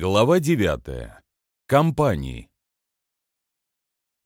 Глава 9. Компании.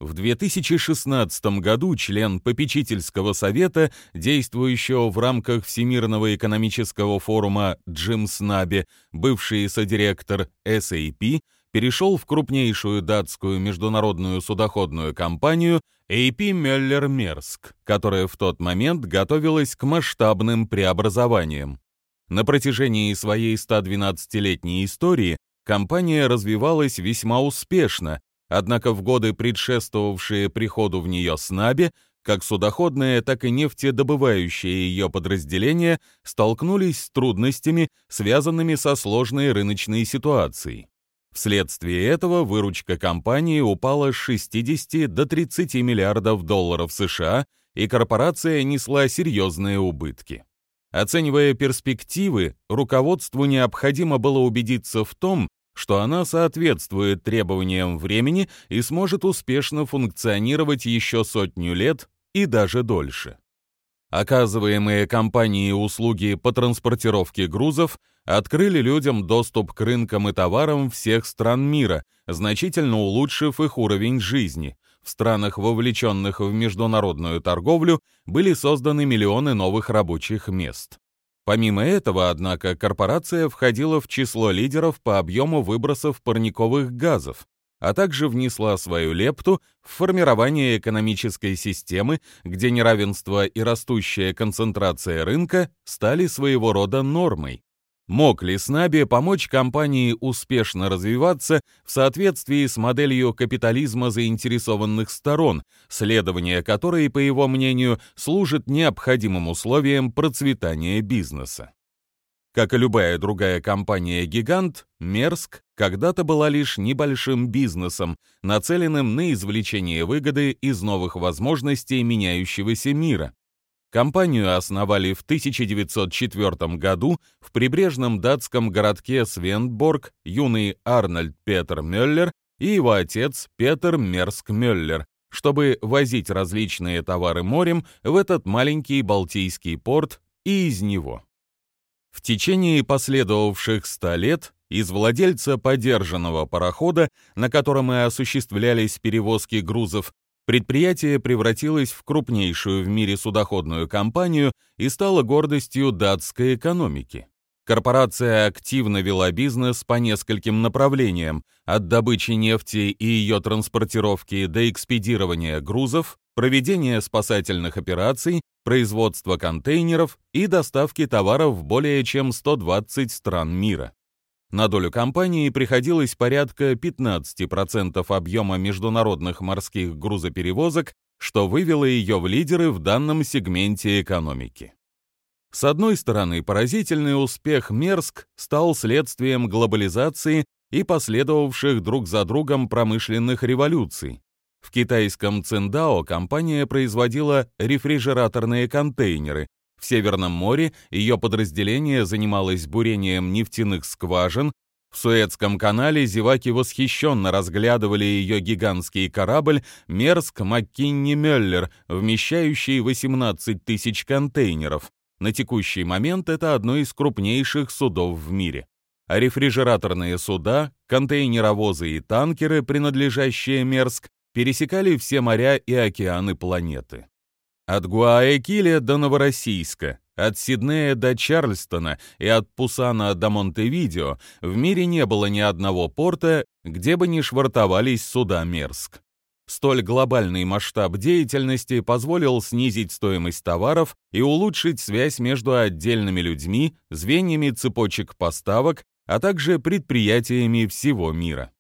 В 2016 году член попечительского совета, действующего в рамках Всемирного экономического форума Джим Снаби, бывший содиректор SAP, перешел в крупнейшую датскую международную судоходную компанию AP Möller Maersk, которая в тот момент готовилась к масштабным преобразованиям. На протяжении своей 112-летней истории компания развивалась весьма успешно, однако в годы, предшествовавшие приходу в нее СНАБе, как судоходное, так и нефтедобывающие ее подразделения столкнулись с трудностями, связанными со сложной рыночной ситуацией. Вследствие этого выручка компании упала с 60 до 30 миллиардов долларов США, и корпорация несла серьезные убытки. Оценивая перспективы, руководству необходимо было убедиться в том, что она соответствует требованиям времени и сможет успешно функционировать еще сотню лет и даже дольше. Оказываемые компанией услуги по транспортировке грузов открыли людям доступ к рынкам и товарам всех стран мира, значительно улучшив их уровень жизни. В странах, вовлеченных в международную торговлю, были созданы миллионы новых рабочих мест. Помимо этого, однако, корпорация входила в число лидеров по объему выбросов парниковых газов, а также внесла свою лепту в формирование экономической системы, где неравенство и растущая концентрация рынка стали своего рода нормой. Мог ли Снаби помочь компании успешно развиваться в соответствии с моделью капитализма заинтересованных сторон, следование которой, по его мнению, служит необходимым условием процветания бизнеса? Как и любая другая компания-гигант, Мерск когда-то была лишь небольшим бизнесом, нацеленным на извлечение выгоды из новых возможностей меняющегося мира. Компанию основали в 1904 году в прибрежном датском городке Свенборг юный Арнольд Петер Мюллер и его отец Петер Мерск Мюллер, чтобы возить различные товары морем в этот маленький Балтийский порт и из него. В течение последовавших ста лет из владельца подержанного парохода, на котором и осуществлялись перевозки грузов, Предприятие превратилось в крупнейшую в мире судоходную компанию и стало гордостью датской экономики. Корпорация активно вела бизнес по нескольким направлениям, от добычи нефти и ее транспортировки до экспедирования грузов, проведения спасательных операций, производства контейнеров и доставки товаров в более чем 120 стран мира. На долю компании приходилось порядка 15% объема международных морских грузоперевозок, что вывело ее в лидеры в данном сегменте экономики. С одной стороны, поразительный успех Мерск стал следствием глобализации и последовавших друг за другом промышленных революций. В китайском Циндао компания производила рефрижераторные контейнеры, в Северном море ее подразделение занималось бурением нефтяных скважин, в Суэцком канале зеваки восхищенно разглядывали ее гигантский корабль «Мерск Маккинни Мюллер», вмещающий 18 тысяч контейнеров. На текущий момент это одно из крупнейших судов в мире. А рефрижераторные суда, контейнеровозы и танкеры, принадлежащие Мерск, пересекали все моря и океаны планеты. От Гуаякиля до Новороссийска, от Сиднея до Чарльстона и от Пусана до Монтевидео в мире не было ни одного порта, где бы не швартовались суда Мерск. Столь глобальный масштаб деятельности позволил снизить стоимость товаров и улучшить связь между отдельными людьми, звеньями цепочек поставок, а также предприятиями всего мира.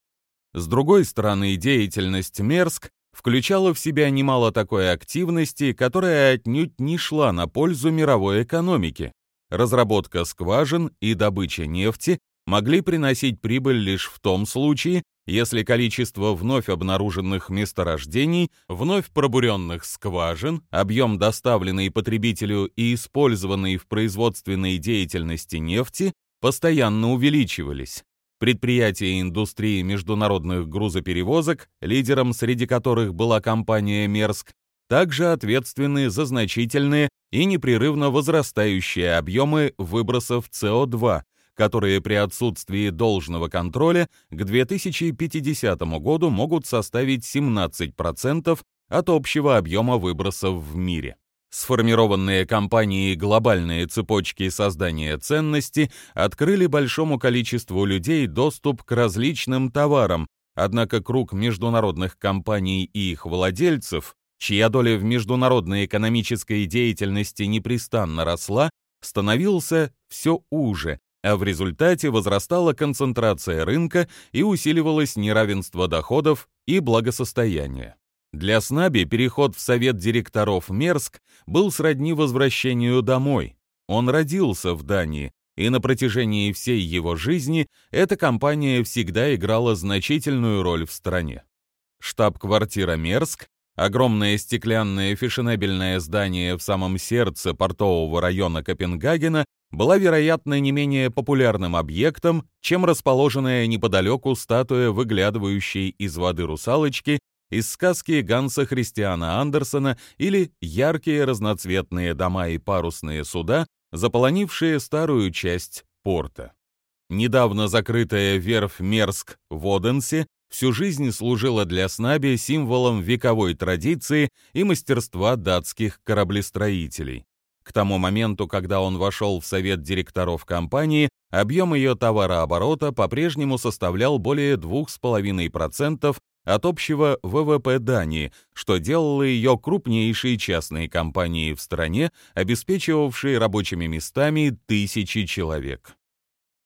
С другой стороны, деятельность Мерск включала в себя немало такой активности, которая отнюдь не шла на пользу мировой экономике. Разработка скважин и добыча нефти могли приносить прибыль лишь в том случае, если количество вновь обнаруженных месторождений, вновь пробуренных скважин, объем доставленный потребителю и использованный в производственной деятельности нефти постоянно увеличивались предприятия индустрии международных грузоперевозок, лидером среди которых была компания «Мерск», также ответственны за значительные и непрерывно возрастающие объемы выбросов СО2, которые при отсутствии должного контроля к 2050 году могут составить 17% от общего объема выбросов в мире. Сформированные компанией глобальные цепочки создания ценности открыли большому количеству людей доступ к различным товарам, однако круг международных компаний и их владельцев, чья доля в международной экономической деятельности непрестанно росла, становился все уже, а в результате возрастала концентрация рынка и усиливалось неравенство доходов и благосостояния. Для Снаби переход в совет директоров Мерск был сродни возвращению домой. Он родился в Дании, и на протяжении всей его жизни эта компания всегда играла значительную роль в стране. Штаб-квартира Мерск, огромное стеклянное фешенебельное здание в самом сердце портового района Копенгагена, была, вероятно, не менее популярным объектом, чем расположенная неподалеку статуя выглядывающей из воды русалочки из сказки Ганса Христиана Андерсона или яркие разноцветные дома и парусные суда, заполонившие старую часть порта. Недавно закрытая верфь Мерск в Оденсе всю жизнь служила для Снаби символом вековой традиции и мастерства датских кораблестроителей. К тому моменту, когда он вошел в совет директоров компании, объем ее товарооборота по-прежнему составлял более 2,5% от общего ВВП Дании, что делало ее крупнейшей частной компанией в стране, обеспечивавшей рабочими местами тысячи человек.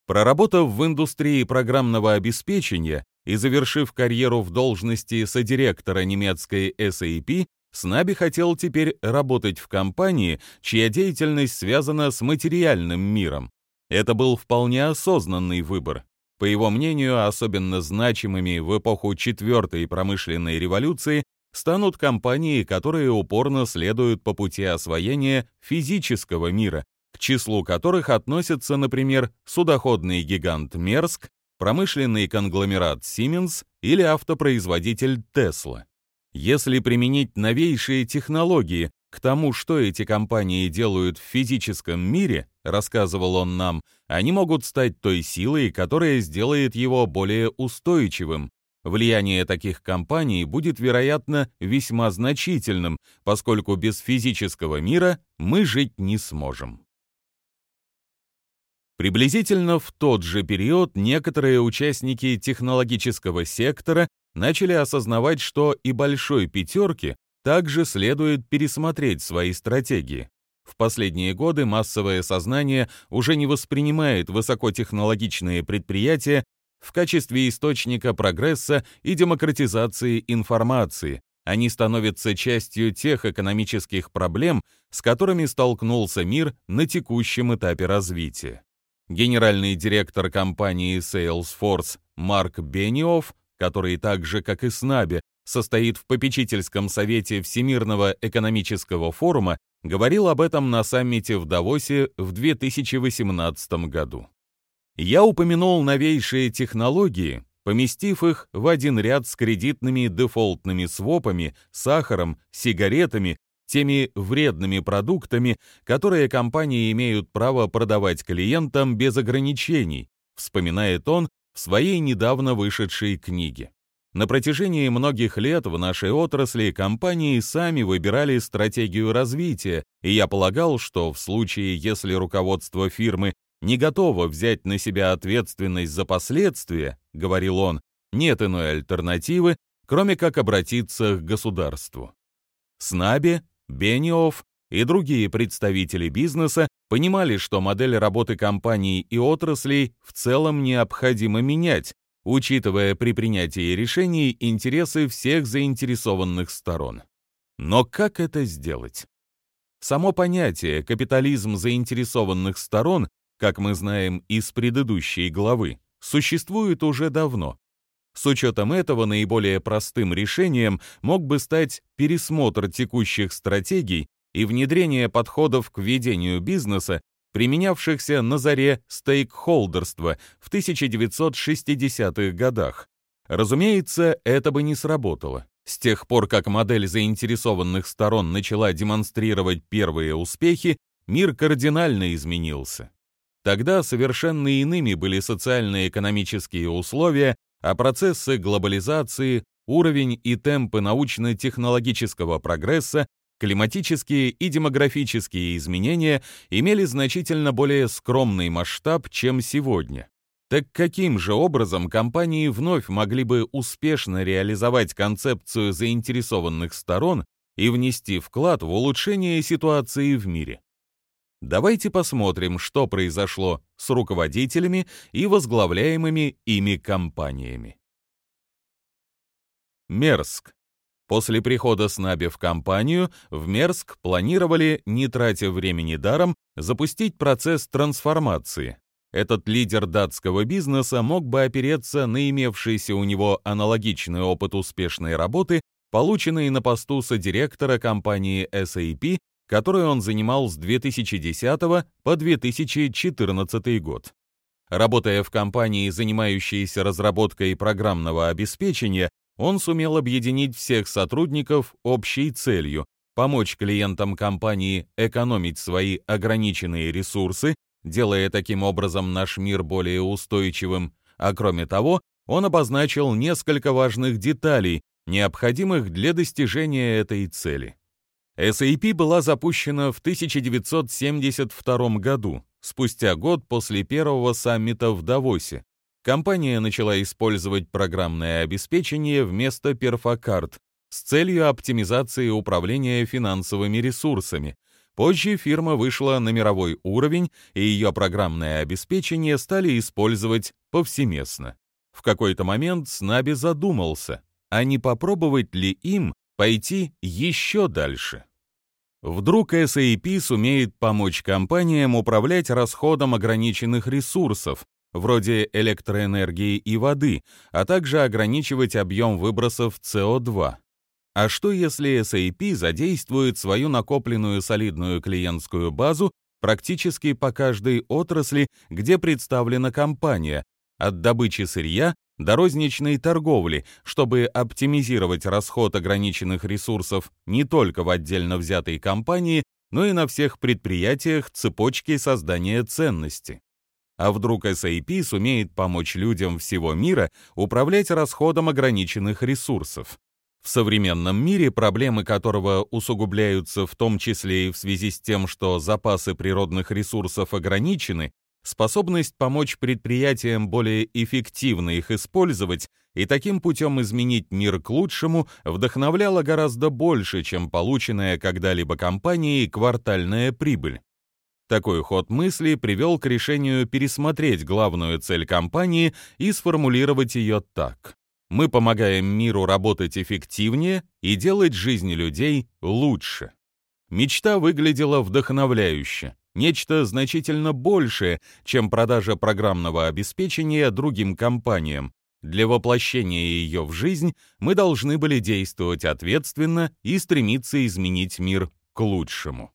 Проработав в индустрии программного обеспечения и завершив карьеру в должности содиректора немецкой SAP, Снаби хотел теперь работать в компании, чья деятельность связана с материальным миром. Это был вполне осознанный выбор. По его мнению, особенно значимыми в эпоху четвертой промышленной революции станут компании, которые упорно следуют по пути освоения физического мира, к числу которых относятся, например, судоходный гигант Мерск, промышленный конгломерат Siemens или автопроизводитель Tesla. Если применить новейшие технологии к тому, что эти компании делают в физическом мире, рассказывал он нам, они могут стать той силой, которая сделает его более устойчивым. Влияние таких компаний будет, вероятно, весьма значительным, поскольку без физического мира мы жить не сможем. Приблизительно в тот же период некоторые участники технологического сектора начали осознавать, что и большой пятерке также следует пересмотреть свои стратегии. В последние годы массовое сознание уже не воспринимает высокотехнологичные предприятия в качестве источника прогресса и демократизации информации. Они становятся частью тех экономических проблем, с которыми столкнулся мир на текущем этапе развития. Генеральный директор компании Salesforce Марк Бениофф, который так же, как и Снаби, состоит в попечительском совете Всемирного экономического форума, говорил об этом на саммите в Давосе в 2018 году. Я упомянул новейшие технологии, поместив их в один ряд с кредитными дефолтными свопами, сахаром, сигаретами, теми вредными продуктами, которые компании имеют право продавать клиентам без ограничений, вспоминает он в своей недавно вышедшей книге. На протяжении многих лет в нашей отрасли компании сами выбирали стратегию развития, и я полагал, что в случае, если руководство фирмы не готово взять на себя ответственность за последствия, говорил он, нет иной альтернативы, кроме как обратиться к государству. Снаби, Бениофф и другие представители бизнеса понимали, что модель работы компаний и отраслей в целом необходимо менять, учитывая при принятии решений интересы всех заинтересованных сторон. Но как это сделать? Само понятие «капитализм заинтересованных сторон», как мы знаем из предыдущей главы, существует уже давно. С учетом этого наиболее простым решением мог бы стать пересмотр текущих стратегий и внедрение подходов к ведению бизнеса, применявшихся на заре стейкхолдерства в 1960-х годах. Разумеется, это бы не сработало. С тех пор, как модель заинтересованных сторон начала демонстрировать первые успехи, мир кардинально изменился. Тогда совершенно иными были социально-экономические условия, а процессы глобализации, уровень и темпы научно-технологического прогресса, климатические и демографические изменения имели значительно более скромный масштаб, чем сегодня. Так каким же образом компании вновь могли бы успешно реализовать концепцию заинтересованных сторон и внести вклад в улучшение ситуации в мире? Давайте посмотрим, что произошло с руководителями и возглавляемыми ими компаниями. Мерск. После прихода Снаби в компанию, в Мерск планировали, не тратя времени даром, запустить процесс трансформации. Этот лидер датского бизнеса мог бы опереться на имевшийся у него аналогичный опыт успешной работы, полученный на посту содиректора компании SAP, которую он занимал с 2010 по 2014 год. Работая в компании, занимающейся разработкой программного обеспечения, он сумел объединить всех сотрудников общей целью – помочь клиентам компании экономить свои ограниченные ресурсы, делая таким образом наш мир более устойчивым, а кроме того, он обозначил несколько важных деталей, необходимых для достижения этой цели. SAP была запущена в 1972 году, спустя год после первого саммита в Давосе, компания начала использовать программное обеспечение вместо перфокарт с целью оптимизации управления финансовыми ресурсами. Позже фирма вышла на мировой уровень, и ее программное обеспечение стали использовать повсеместно. В какой-то момент Снаби задумался, а не попробовать ли им пойти еще дальше? Вдруг SAP сумеет помочь компаниям управлять расходом ограниченных ресурсов, вроде электроэнергии и воды, а также ограничивать объем выбросов СО2. А что если SAP задействует свою накопленную солидную клиентскую базу практически по каждой отрасли, где представлена компания, от добычи сырья до розничной торговли, чтобы оптимизировать расход ограниченных ресурсов не только в отдельно взятой компании, но и на всех предприятиях цепочки создания ценности. А вдруг SAP сумеет помочь людям всего мира управлять расходом ограниченных ресурсов? В современном мире, проблемы которого усугубляются в том числе и в связи с тем, что запасы природных ресурсов ограничены, способность помочь предприятиям более эффективно их использовать и таким путем изменить мир к лучшему вдохновляла гораздо больше, чем полученная когда-либо компанией квартальная прибыль. Такой ход мысли привел к решению пересмотреть главную цель компании и сформулировать ее так. Мы помогаем миру работать эффективнее и делать жизни людей лучше. Мечта выглядела вдохновляюще, нечто значительно большее, чем продажа программного обеспечения другим компаниям. Для воплощения ее в жизнь мы должны были действовать ответственно и стремиться изменить мир к лучшему.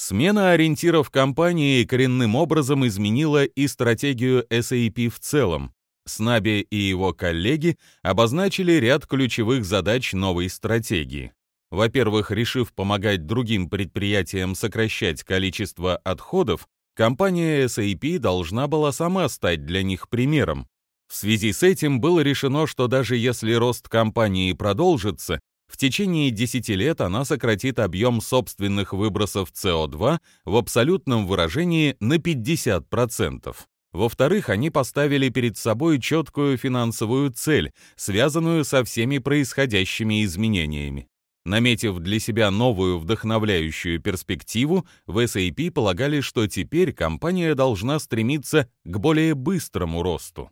Смена ориентиров компании коренным образом изменила и стратегию SAP в целом. Снаби и его коллеги обозначили ряд ключевых задач новой стратегии. Во-первых, решив помогать другим предприятиям сокращать количество отходов, компания SAP должна была сама стать для них примером. В связи с этим было решено, что даже если рост компании продолжится, в течение 10 лет она сократит объем собственных выбросов СО2 в абсолютном выражении на 50%. Во-вторых, они поставили перед собой четкую финансовую цель, связанную со всеми происходящими изменениями. Наметив для себя новую вдохновляющую перспективу, в SAP полагали, что теперь компания должна стремиться к более быстрому росту.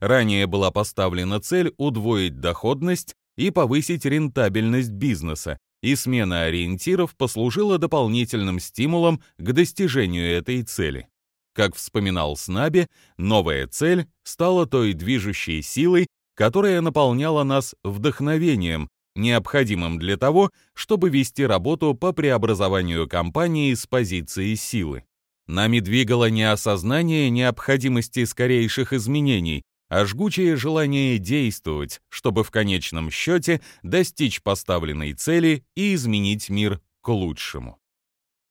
Ранее была поставлена цель удвоить доходность и повысить рентабельность бизнеса, и смена ориентиров послужила дополнительным стимулом к достижению этой цели. Как вспоминал Снаби, новая цель стала той движущей силой, которая наполняла нас вдохновением, необходимым для того, чтобы вести работу по преобразованию компании с позиции силы. Нами двигало не осознание необходимости скорейших изменений, а жгучее желание действовать, чтобы в конечном счете достичь поставленной цели и изменить мир к лучшему.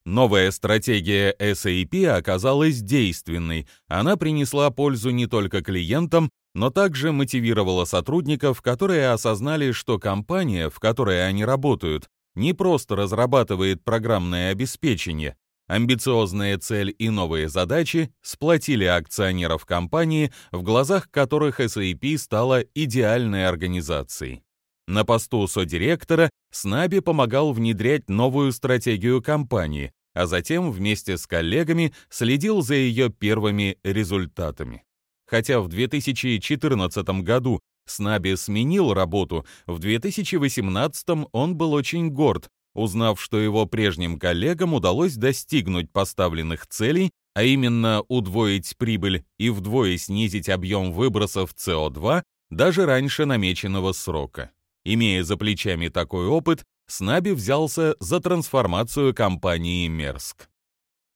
Новая стратегия SAP оказалась действенной. Она принесла пользу не только клиентам, но также мотивировала сотрудников, которые осознали, что компания, в которой они работают, не просто разрабатывает программное обеспечение. Амбициозная цель и новые задачи сплотили акционеров компании, в глазах которых SAP стала идеальной организацией. На посту содиректора Снаби помогал внедрять новую стратегию компании, а затем вместе с коллегами следил за ее первыми результатами. Хотя в 2014 году Снаби сменил работу, в 2018 он был очень горд, узнав, что его прежним коллегам удалось достигнуть поставленных целей, а именно удвоить прибыль и вдвое снизить объем выбросов СО2 даже раньше намеченного срока. Имея за плечами такой опыт, Снаби взялся за трансформацию компании Мерск.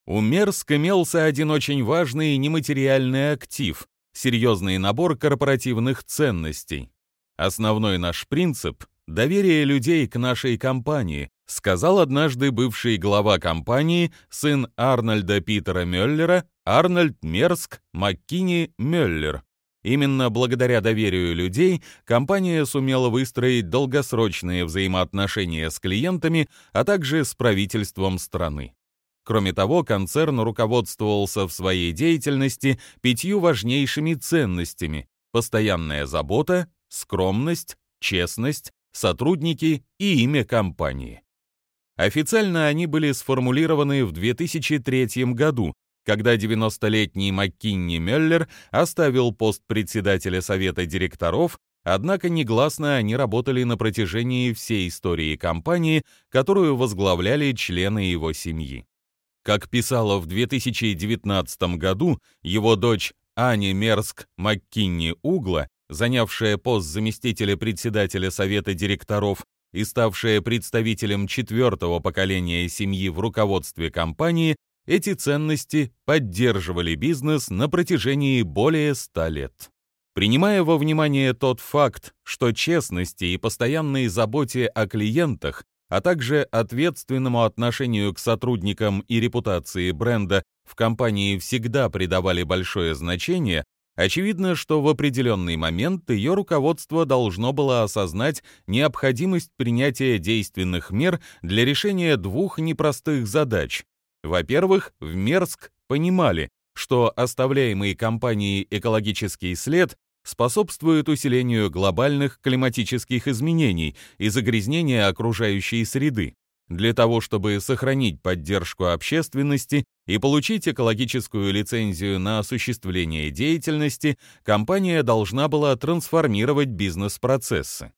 У Мерск имелся один очень важный нематериальный актив – серьезный набор корпоративных ценностей. Основной наш принцип – доверие людей к нашей компании, сказал однажды бывший глава компании, сын Арнольда Питера Мюллера, Арнольд Мерск Маккини Мюллер, Именно благодаря доверию людей компания сумела выстроить долгосрочные взаимоотношения с клиентами, а также с правительством страны. Кроме того, концерн руководствовался в своей деятельности пятью важнейшими ценностями – постоянная забота, скромность, честность, сотрудники и имя компании. Официально они были сформулированы в 2003 году, когда 90-летний Маккинни Меллер оставил пост председателя совета директоров, однако негласно они работали на протяжении всей истории компании, которую возглавляли члены его семьи. Как писала в 2019 году его дочь Ани Мерск Маккинни Угла, занявшая пост заместителя председателя совета директоров и ставшая представителем четвертого поколения семьи в руководстве компании, эти ценности поддерживали бизнес на протяжении более ста лет. Принимая во внимание тот факт, что честности и постоянной заботе о клиентах, а также ответственному отношению к сотрудникам и репутации бренда в компании всегда придавали большое значение, очевидно, что в определенный момент ее руководство должно было осознать необходимость принятия действенных мер для решения двух непростых задач во-первых, в Мерск понимали, что оставляемый компанией экологический след способствует усилению глобальных климатических изменений и загрязнения окружающей среды. Для того, чтобы сохранить поддержку общественности и получить экологическую лицензию на осуществление деятельности, компания должна была трансформировать бизнес-процессы.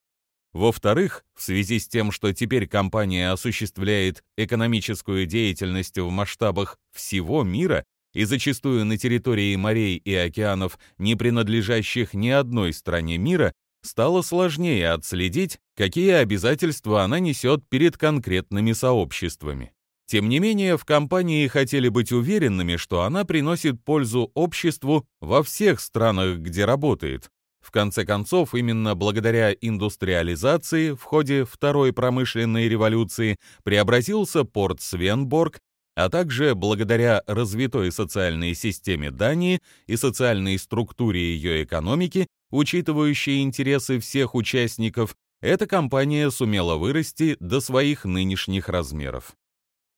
Во-вторых, в связи с тем, что теперь компания осуществляет экономическую деятельность в масштабах всего мира и зачастую на территории морей и океанов, не принадлежащих ни одной стране мира, стало сложнее отследить, какие обязательства она несет перед конкретными сообществами. Тем не менее, в компании хотели быть уверенными, что она приносит пользу обществу во всех странах, где работает, в конце концов, именно благодаря индустриализации в ходе Второй промышленной революции преобразился порт Свенборг, а также благодаря развитой социальной системе Дании и социальной структуре ее экономики, учитывающей интересы всех участников, эта компания сумела вырасти до своих нынешних размеров.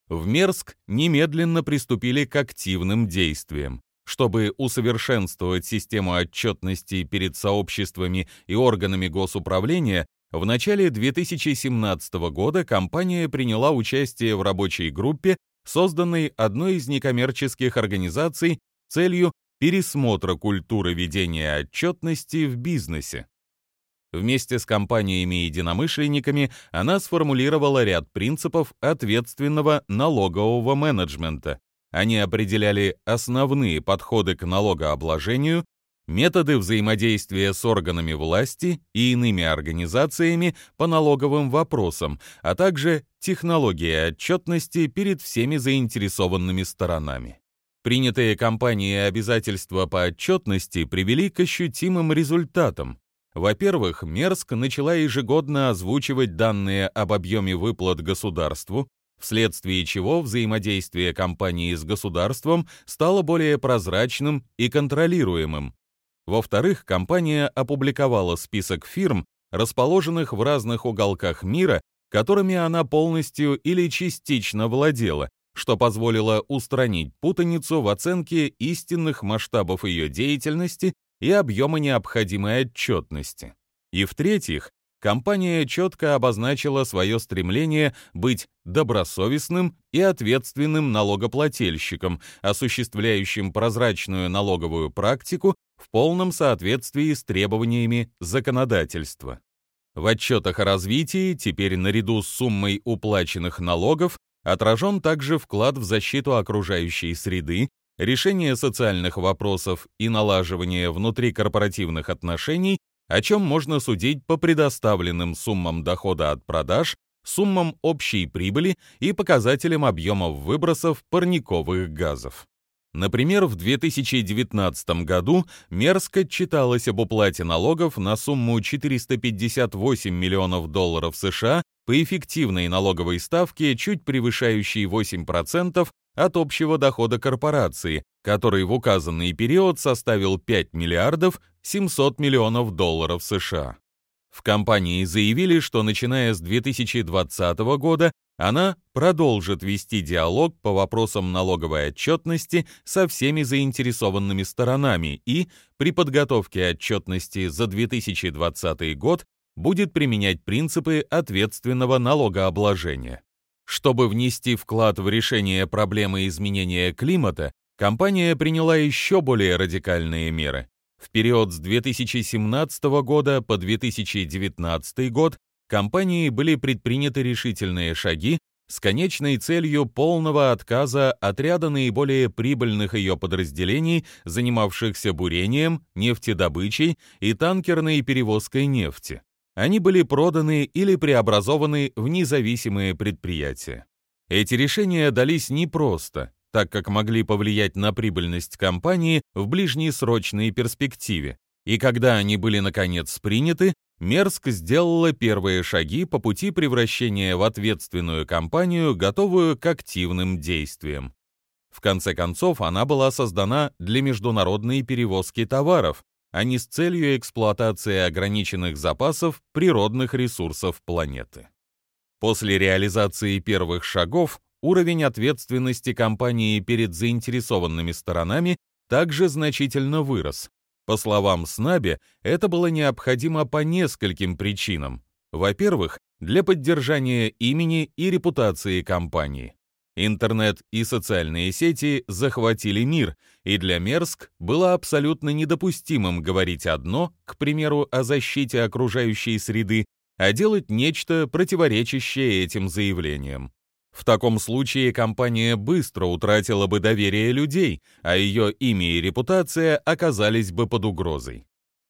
В Мерск немедленно приступили к активным действиям. Чтобы усовершенствовать систему отчетности перед сообществами и органами госуправления, в начале 2017 года компания приняла участие в рабочей группе, созданной одной из некоммерческих организаций целью пересмотра культуры ведения отчетности в бизнесе. Вместе с компаниями-единомышленниками она сформулировала ряд принципов ответственного налогового менеджмента, они определяли основные подходы к налогообложению, методы взаимодействия с органами власти и иными организациями по налоговым вопросам, а также технологии отчетности перед всеми заинтересованными сторонами. Принятые компанией обязательства по отчетности привели к ощутимым результатам. Во-первых, Мерск начала ежегодно озвучивать данные об объеме выплат государству, вследствие чего взаимодействие компании с государством стало более прозрачным и контролируемым. Во-вторых, компания опубликовала список фирм, расположенных в разных уголках мира, которыми она полностью или частично владела, что позволило устранить путаницу в оценке истинных масштабов ее деятельности и объема необходимой отчетности. И в-третьих, компания четко обозначила свое стремление быть добросовестным и ответственным налогоплательщиком, осуществляющим прозрачную налоговую практику в полном соответствии с требованиями законодательства. В отчетах о развитии теперь наряду с суммой уплаченных налогов отражен также вклад в защиту окружающей среды, решение социальных вопросов и налаживание внутрикорпоративных отношений о чем можно судить по предоставленным суммам дохода от продаж, суммам общей прибыли и показателям объемов выбросов парниковых газов. Например, в 2019 году Мерск отчиталась об уплате налогов на сумму 458 миллионов долларов США по эффективной налоговой ставке, чуть превышающей 8% от общего дохода корпорации, который в указанный период составил 5 миллиардов 700 миллионов долларов США. В компании заявили, что начиная с 2020 года она продолжит вести диалог по вопросам налоговой отчетности со всеми заинтересованными сторонами и при подготовке отчетности за 2020 год будет применять принципы ответственного налогообложения. Чтобы внести вклад в решение проблемы изменения климата, компания приняла еще более радикальные меры. В период с 2017 года по 2019 год компанией были предприняты решительные шаги с конечной целью полного отказа от ряда наиболее прибыльных ее подразделений, занимавшихся бурением, нефтедобычей и танкерной перевозкой нефти они были проданы или преобразованы в независимые предприятия. Эти решения дались непросто, так как могли повлиять на прибыльность компании в ближнесрочной перспективе. И когда они были наконец приняты, Мерск сделала первые шаги по пути превращения в ответственную компанию, готовую к активным действиям. В конце концов, она была создана для международной перевозки товаров, а не с целью эксплуатации ограниченных запасов природных ресурсов планеты. После реализации первых шагов уровень ответственности компании перед заинтересованными сторонами также значительно вырос. По словам Снаби, это было необходимо по нескольким причинам. Во-первых, для поддержания имени и репутации компании. Интернет и социальные сети захватили мир, и для Мерск было абсолютно недопустимым говорить одно, к примеру, о защите окружающей среды, а делать нечто, противоречащее этим заявлениям. В таком случае компания быстро утратила бы доверие людей, а ее имя и репутация оказались бы под угрозой.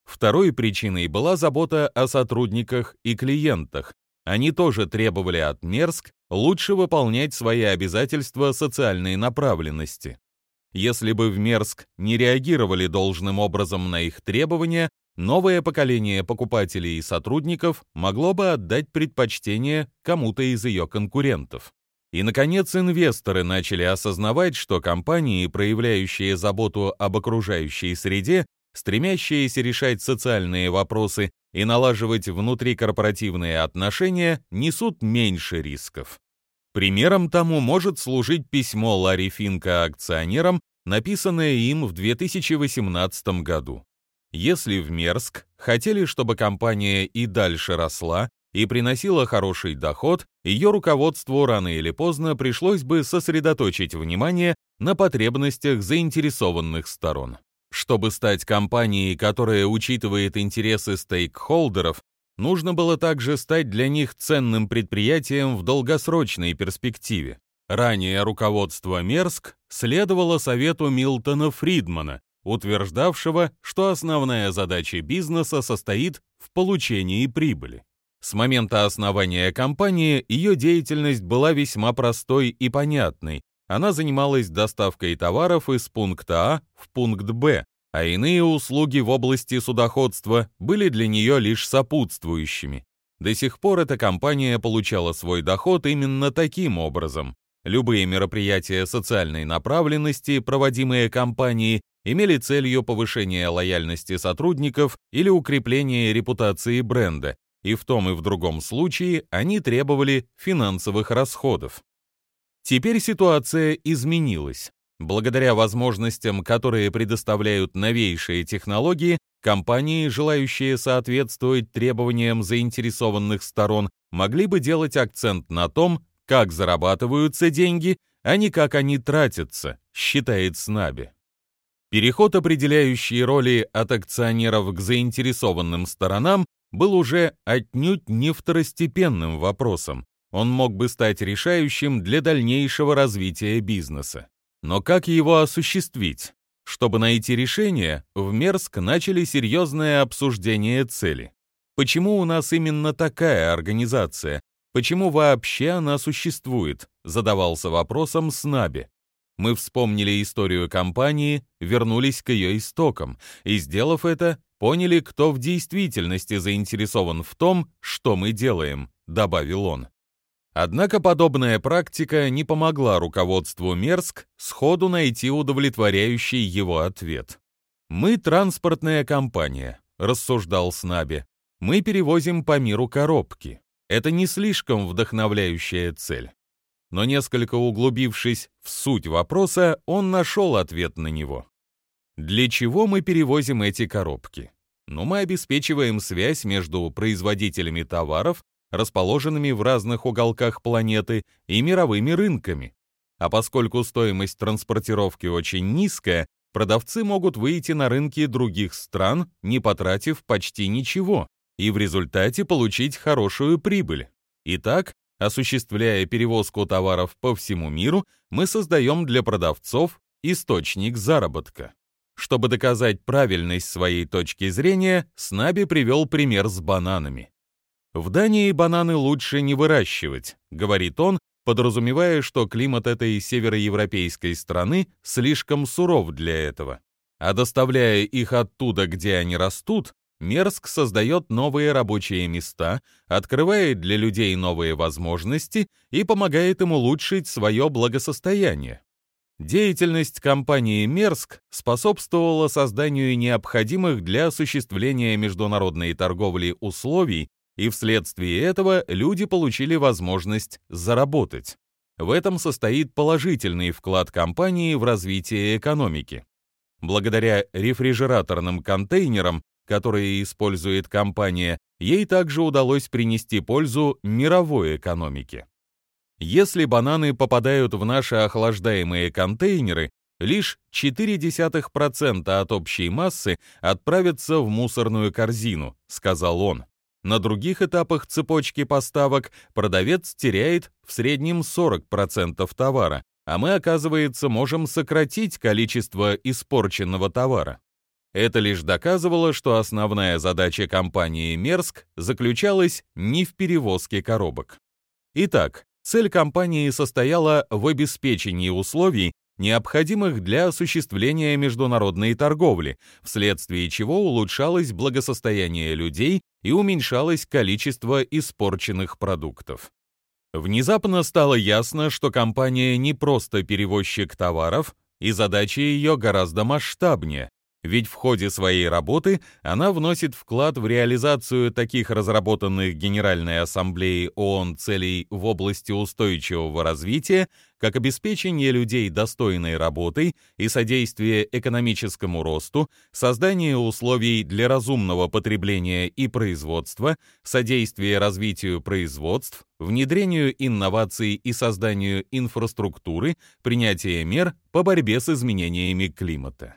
Второй причиной была забота о сотрудниках и клиентах, они тоже требовали от Мерск лучше выполнять свои обязательства социальной направленности. Если бы в Мерск не реагировали должным образом на их требования, новое поколение покупателей и сотрудников могло бы отдать предпочтение кому-то из ее конкурентов. И, наконец, инвесторы начали осознавать, что компании, проявляющие заботу об окружающей среде, стремящиеся решать социальные вопросы и налаживать внутрикорпоративные отношения, несут меньше рисков. Примером тому может служить письмо Ларри Финка акционерам, написанное им в 2018 году. Если в Мерск хотели, чтобы компания и дальше росла и приносила хороший доход, ее руководству рано или поздно пришлось бы сосредоточить внимание на потребностях заинтересованных сторон. Чтобы стать компанией, которая учитывает интересы стейкхолдеров, нужно было также стать для них ценным предприятием в долгосрочной перспективе. Ранее руководство Мерск следовало совету Милтона Фридмана, утверждавшего, что основная задача бизнеса состоит в получении прибыли. С момента основания компании ее деятельность была весьма простой и понятной, она занималась доставкой товаров из пункта А в пункт Б, а иные услуги в области судоходства были для нее лишь сопутствующими. До сих пор эта компания получала свой доход именно таким образом. Любые мероприятия социальной направленности, проводимые компанией, имели целью повышения лояльности сотрудников или укрепления репутации бренда, и в том и в другом случае они требовали финансовых расходов. Теперь ситуация изменилась. Благодаря возможностям, которые предоставляют новейшие технологии, компании, желающие соответствовать требованиям заинтересованных сторон, могли бы делать акцент на том, как зарабатываются деньги, а не как они тратятся, считает Снаби. Переход определяющей роли от акционеров к заинтересованным сторонам был уже отнюдь не второстепенным вопросом. Он мог бы стать решающим для дальнейшего развития бизнеса. Но как его осуществить? Чтобы найти решение, в Мерск начали серьезное обсуждение цели. Почему у нас именно такая организация? Почему вообще она существует? Задавался вопросом Снаби. Мы вспомнили историю компании, вернулись к ее истокам и, сделав это, поняли, кто в действительности заинтересован в том, что мы делаем, добавил он. Однако подобная практика не помогла руководству Мерск сходу найти удовлетворяющий его ответ. «Мы транспортная компания», — рассуждал Снаби. «Мы перевозим по миру коробки. Это не слишком вдохновляющая цель». Но несколько углубившись в суть вопроса, он нашел ответ на него. Для чего мы перевозим эти коробки? Ну, мы обеспечиваем связь между производителями товаров расположенными в разных уголках планеты, и мировыми рынками. А поскольку стоимость транспортировки очень низкая, продавцы могут выйти на рынки других стран, не потратив почти ничего, и в результате получить хорошую прибыль. Итак, осуществляя перевозку товаров по всему миру, мы создаем для продавцов источник заработка. Чтобы доказать правильность своей точки зрения, Снаби привел пример с бананами. В Дании бананы лучше не выращивать, говорит он, подразумевая, что климат этой североевропейской страны слишком суров для этого. А доставляя их оттуда, где они растут, Мерск создает новые рабочие места, открывает для людей новые возможности и помогает им улучшить свое благосостояние. Деятельность компании Мерск способствовала созданию необходимых для осуществления международной торговли условий и вследствие этого люди получили возможность заработать. В этом состоит положительный вклад компании в развитие экономики. Благодаря рефрижераторным контейнерам, которые использует компания, ей также удалось принести пользу мировой экономике. Если бананы попадают в наши охлаждаемые контейнеры, лишь 0,4% от общей массы отправятся в мусорную корзину, сказал он. На других этапах цепочки поставок продавец теряет в среднем 40% товара, а мы, оказывается, можем сократить количество испорченного товара. Это лишь доказывало, что основная задача компании Мерск заключалась не в перевозке коробок. Итак, цель компании состояла в обеспечении условий, необходимых для осуществления международной торговли, вследствие чего улучшалось благосостояние людей и уменьшалось количество испорченных продуктов. Внезапно стало ясно, что компания не просто перевозчик товаров, и задача ее гораздо масштабнее, ведь в ходе своей работы она вносит вклад в реализацию таких разработанных Генеральной Ассамблеей ООН целей в области устойчивого развития, как обеспечение людей достойной работой и содействие экономическому росту, создание условий для разумного потребления и производства, содействие развитию производств, внедрению инноваций и созданию инфраструктуры, принятие мер по борьбе с изменениями климата.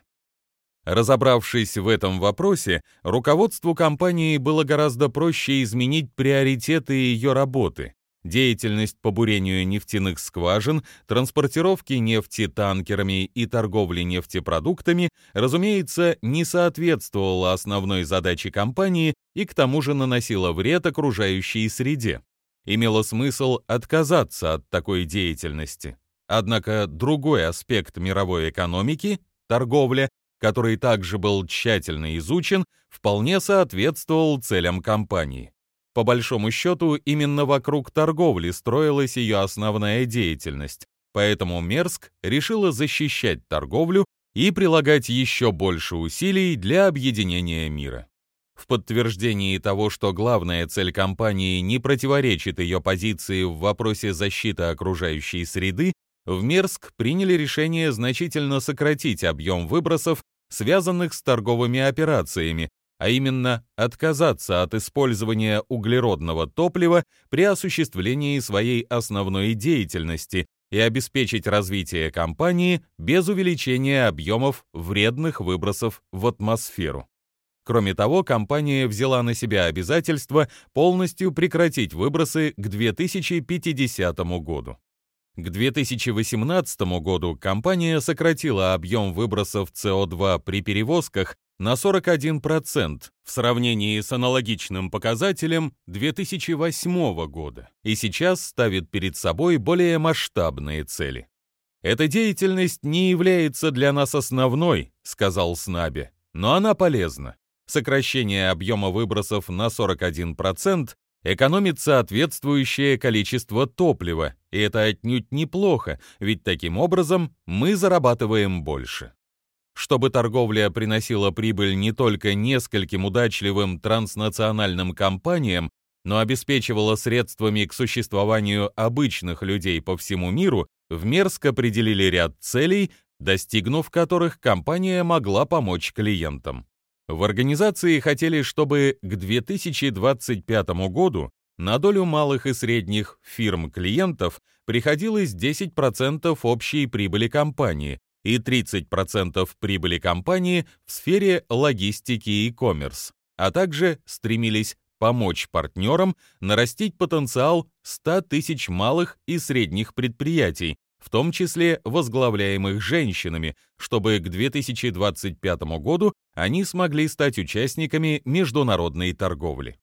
Разобравшись в этом вопросе, руководству компании было гораздо проще изменить приоритеты ее работы. Деятельность по бурению нефтяных скважин, транспортировке нефти танкерами и торговле нефтепродуктами, разумеется, не соответствовала основной задаче компании и к тому же наносила вред окружающей среде. Имело смысл отказаться от такой деятельности. Однако другой аспект мировой экономики, торговля, который также был тщательно изучен, вполне соответствовал целям компании. По большому счету, именно вокруг торговли строилась ее основная деятельность, поэтому Мерск решила защищать торговлю и прилагать еще больше усилий для объединения мира. В подтверждении того, что главная цель компании не противоречит ее позиции в вопросе защиты окружающей среды, в Мерск приняли решение значительно сократить объем выбросов, связанных с торговыми операциями, а именно отказаться от использования углеродного топлива при осуществлении своей основной деятельности и обеспечить развитие компании без увеличения объемов вредных выбросов в атмосферу. Кроме того, компания взяла на себя обязательство полностью прекратить выбросы к 2050 году. К 2018 году компания сократила объем выбросов СО2 при перевозках на 41% в сравнении с аналогичным показателем 2008 года и сейчас ставит перед собой более масштабные цели. «Эта деятельность не является для нас основной», — сказал Снаби, — «но она полезна. Сокращение объема выбросов на 41% экономит соответствующее количество топлива, и это отнюдь неплохо, ведь таким образом мы зарабатываем больше. Чтобы торговля приносила прибыль не только нескольким удачливым транснациональным компаниям, но обеспечивала средствами к существованию обычных людей по всему миру, в Мерск определили ряд целей, достигнув которых компания могла помочь клиентам. В организации хотели, чтобы к 2025 году на долю малых и средних фирм-клиентов приходилось 10% общей прибыли компании и 30% прибыли компании в сфере логистики и e-commerce, а также стремились помочь партнерам нарастить потенциал 100 тысяч малых и средних предприятий, в том числе возглавляемых женщинами, чтобы к 2025 году они смогли стать участниками международной торговли.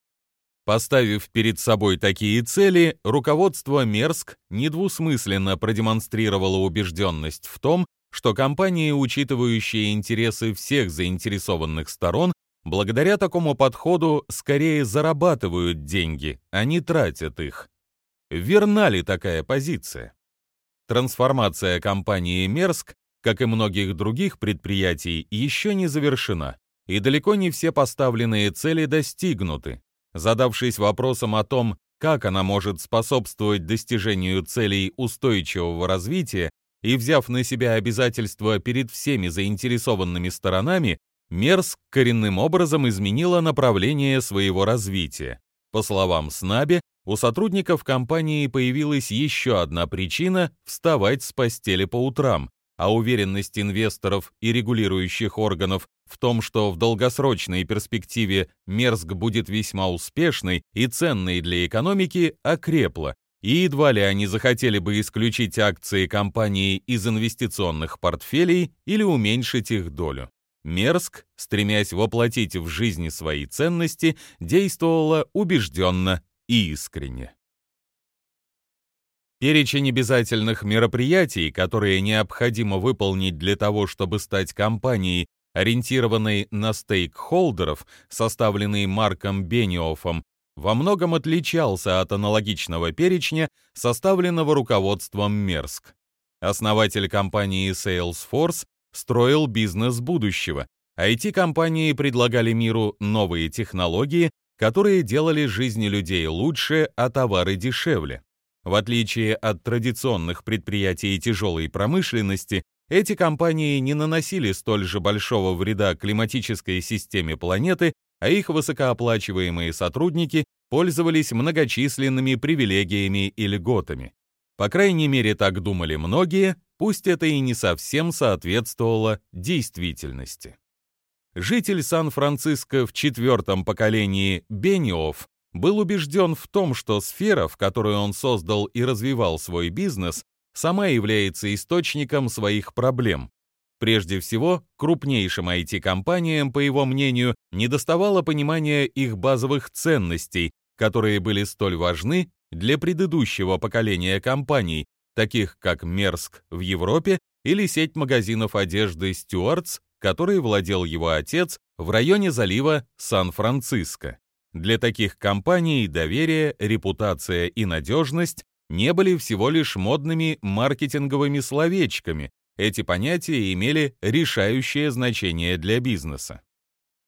Поставив перед собой такие цели, руководство Мерск недвусмысленно продемонстрировало убежденность в том, что компании, учитывающие интересы всех заинтересованных сторон, благодаря такому подходу скорее зарабатывают деньги, а не тратят их. Верна ли такая позиция? Трансформация компании Мерск, как и многих других предприятий, еще не завершена, и далеко не все поставленные цели достигнуты. Задавшись вопросом о том, как она может способствовать достижению целей устойчивого развития и взяв на себя обязательства перед всеми заинтересованными сторонами, Мерск коренным образом изменила направление своего развития. По словам Снаби, у сотрудников компании появилась еще одна причина вставать с постели по утрам, а уверенность инвесторов и регулирующих органов в том, что в долгосрочной перспективе Мерск будет весьма успешной и ценной для экономики, окрепла, и едва ли они захотели бы исключить акции компании из инвестиционных портфелей или уменьшить их долю. Мерск, стремясь воплотить в жизни свои ценности, действовала убежденно и искренне. Перечень обязательных мероприятий, которые необходимо выполнить для того, чтобы стать компанией, ориентированной на стейкхолдеров, составленный Марком Бениофом, во многом отличался от аналогичного перечня, составленного руководством Мерск. Основатель компании Salesforce строил бизнес будущего. IT-компании предлагали миру новые технологии, которые делали жизни людей лучше, а товары дешевле. В отличие от традиционных предприятий тяжелой промышленности, эти компании не наносили столь же большого вреда климатической системе планеты, а их высокооплачиваемые сотрудники пользовались многочисленными привилегиями и льготами. По крайней мере, так думали многие, пусть это и не совсем соответствовало действительности. Житель Сан-Франциско в четвертом поколении Бениофф был убежден в том, что сфера, в которой он создал и развивал свой бизнес, сама является источником своих проблем. Прежде всего, крупнейшим IT-компаниям, по его мнению, недоставало понимания их базовых ценностей, которые были столь важны для предыдущего поколения компаний, таких как Мерск в Европе или сеть магазинов одежды Стюартс которой владел его отец в районе залива Сан-Франциско. Для таких компаний доверие, репутация и надежность не были всего лишь модными маркетинговыми словечками, эти понятия имели решающее значение для бизнеса.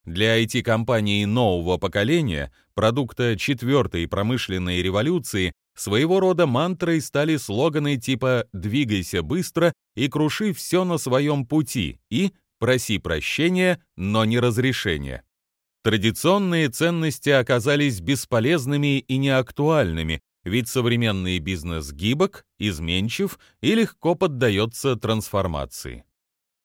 Для IT-компаний нового поколения, продукта четвертой промышленной революции, своего рода мантрой стали слоганы типа «двигайся быстро и круши все на своем пути» и «проси прощения, но не разрешения». Традиционные ценности оказались бесполезными и неактуальными, ведь современный бизнес гибок, изменчив и легко поддается трансформации.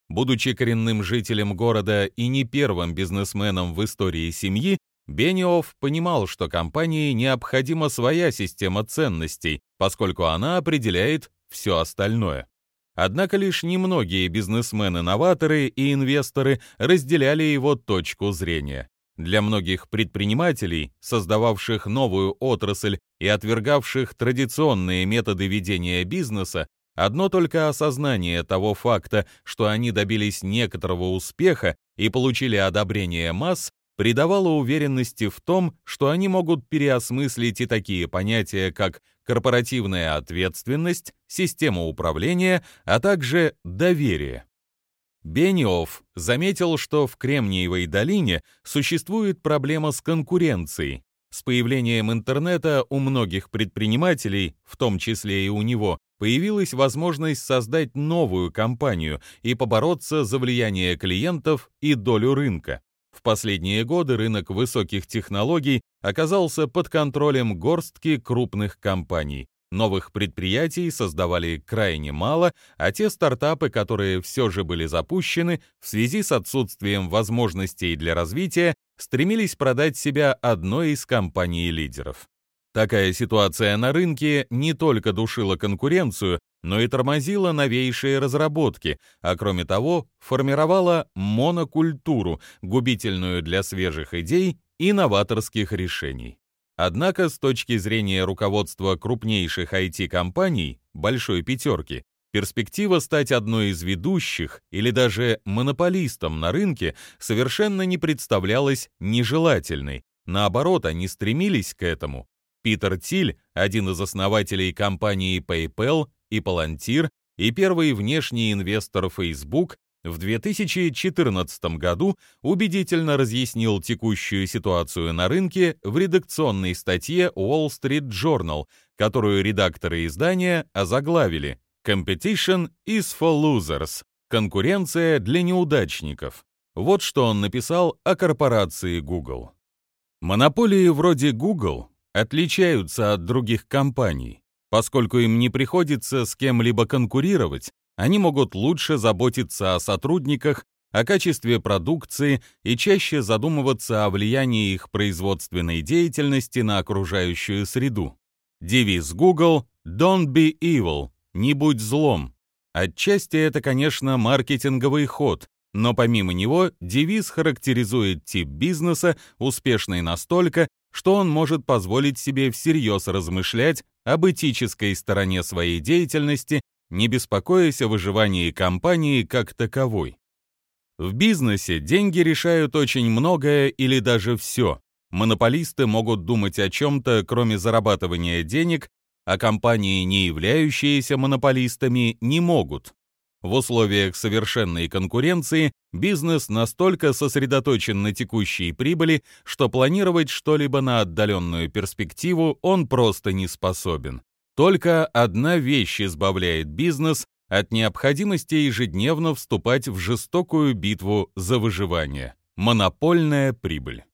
Будучи коренным жителем города и не первым бизнесменом в истории семьи, Бениофф понимал, что компании необходима своя система ценностей, поскольку она определяет все остальное. Однако лишь немногие бизнесмены-новаторы и инвесторы разделяли его точку зрения. Для многих предпринимателей, создававших новую отрасль и отвергавших традиционные методы ведения бизнеса, одно только осознание того факта, что они добились некоторого успеха и получили одобрение масс, придавало уверенности в том, что они могут переосмыслить и такие понятия, как корпоративная ответственность, система управления, а также доверие. Бениофф заметил, что в Кремниевой долине существует проблема с конкуренцией. С появлением интернета у многих предпринимателей, в том числе и у него, появилась возможность создать новую компанию и побороться за влияние клиентов и долю рынка. В последние годы рынок высоких технологий оказался под контролем горстки крупных компаний. Новых предприятий создавали крайне мало, а те стартапы, которые все же были запущены, в связи с отсутствием возможностей для развития, стремились продать себя одной из компаний-лидеров. Такая ситуация на рынке не только душила конкуренцию, но и тормозила новейшие разработки, а кроме того, формировала монокультуру, губительную для свежих идей и новаторских решений. Однако с точки зрения руководства крупнейших IT-компаний, большой пятерки, перспектива стать одной из ведущих или даже монополистом на рынке совершенно не представлялась нежелательной. Наоборот, они стремились к этому. Питер Тиль, один из основателей компании PayPal и Palantir, и первый внешний инвестор Facebook, в 2014 году убедительно разъяснил текущую ситуацию на рынке в редакционной статье Wall Street Journal, которую редакторы издания озаглавили «Competition is for losers» — «Конкуренция для неудачников». Вот что он написал о корпорации Google. Монополии вроде Google отличаются от других компаний, поскольку им не приходится с кем-либо конкурировать, они могут лучше заботиться о сотрудниках, о качестве продукции и чаще задумываться о влиянии их производственной деятельности на окружающую среду. Девиз Google «Don't be evil» — «Не будь злом». Отчасти это, конечно, маркетинговый ход, но помимо него девиз характеризует тип бизнеса, успешный настолько, что он может позволить себе всерьез размышлять об этической стороне своей деятельности не беспокоясь о выживании компании как таковой. В бизнесе деньги решают очень многое или даже все. Монополисты могут думать о чем-то, кроме зарабатывания денег, а компании, не являющиеся монополистами, не могут. В условиях совершенной конкуренции бизнес настолько сосредоточен на текущей прибыли, что планировать что-либо на отдаленную перспективу он просто не способен. Только одна вещь избавляет бизнес от необходимости ежедневно вступать в жестокую битву за выживание – монопольная прибыль.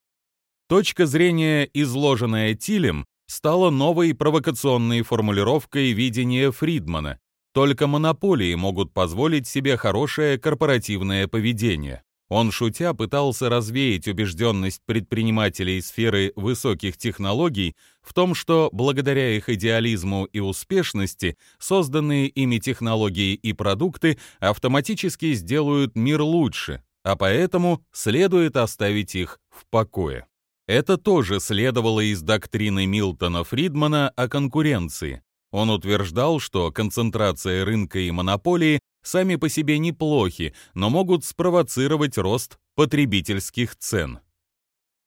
Точка зрения, изложенная Тилем, стала новой провокационной формулировкой видения Фридмана. Только монополии могут позволить себе хорошее корпоративное поведение. Он, шутя, пытался развеять убежденность предпринимателей сферы высоких технологий в том, что благодаря их идеализму и успешности созданные ими технологии и продукты автоматически сделают мир лучше, а поэтому следует оставить их в покое. Это тоже следовало из доктрины Милтона Фридмана о конкуренции. Он утверждал, что концентрация рынка и монополии сами по себе неплохи, но могут спровоцировать рост потребительских цен.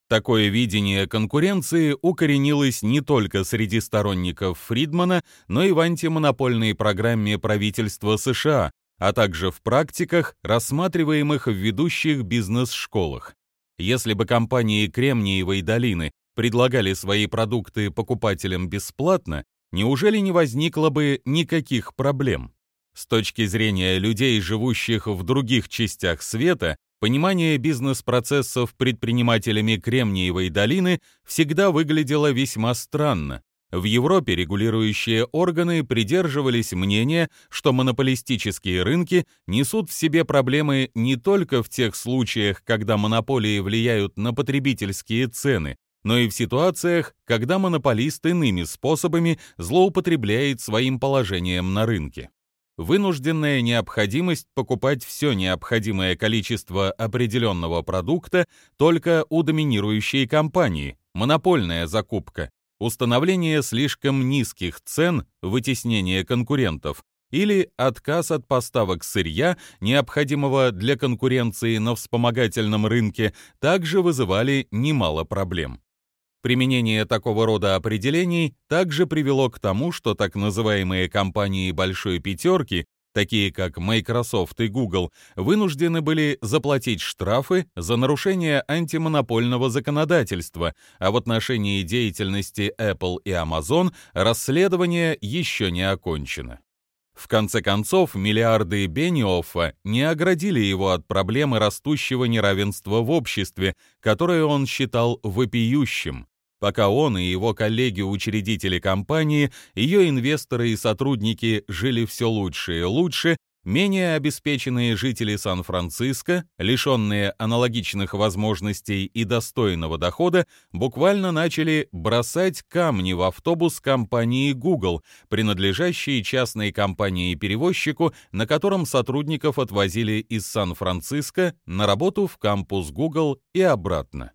Такое видение конкуренции укоренилось не только среди сторонников Фридмана, но и в антимонопольной программе правительства США, а также в практиках, рассматриваемых в ведущих бизнес-школах. Если бы компании Кремниевой долины предлагали свои продукты покупателям бесплатно, неужели не возникло бы никаких проблем? С точки зрения людей, живущих в других частях света, Понимание бизнес-процессов предпринимателями Кремниевой долины всегда выглядело весьма странно. В Европе регулирующие органы придерживались мнения, что монополистические рынки несут в себе проблемы не только в тех случаях, когда монополии влияют на потребительские цены, но и в ситуациях, когда монополист иными способами злоупотребляет своим положением на рынке. Вынужденная необходимость покупать все необходимое количество определенного продукта только у доминирующей компании, монопольная закупка, установление слишком низких цен, вытеснение конкурентов или отказ от поставок сырья, необходимого для конкуренции на вспомогательном рынке, также вызывали немало проблем. Применение такого рода определений также привело к тому, что так называемые компании «большой пятерки», такие как Microsoft и Google, вынуждены были заплатить штрафы за нарушение антимонопольного законодательства, а в отношении деятельности Apple и Amazon расследование еще не окончено. В конце концов, миллиарды Бениоффа не оградили его от проблемы растущего неравенства в обществе, которое он считал вопиющим. Пока он и его коллеги-учредители компании, ее инвесторы и сотрудники жили все лучше и лучше, Менее обеспеченные жители Сан-Франциско, лишенные аналогичных возможностей и достойного дохода, буквально начали бросать камни в автобус компании Google, принадлежащей частной компании-перевозчику, на котором сотрудников отвозили из Сан-Франциско на работу в кампус Google и обратно.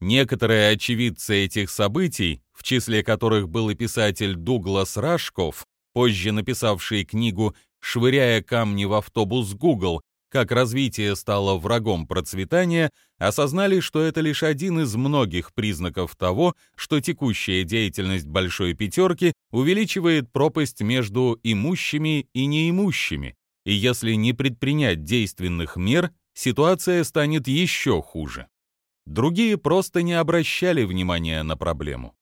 Некоторые очевидцы этих событий, в числе которых был и писатель Дуглас Рашков, позже написавший книгу швыряя камни в автобус Google, как развитие стало врагом процветания, осознали, что это лишь один из многих признаков того, что текущая деятельность большой пятерки увеличивает пропасть между имущими и неимущими, и если не предпринять действенных мер, ситуация станет еще хуже. Другие просто не обращали внимания на проблему.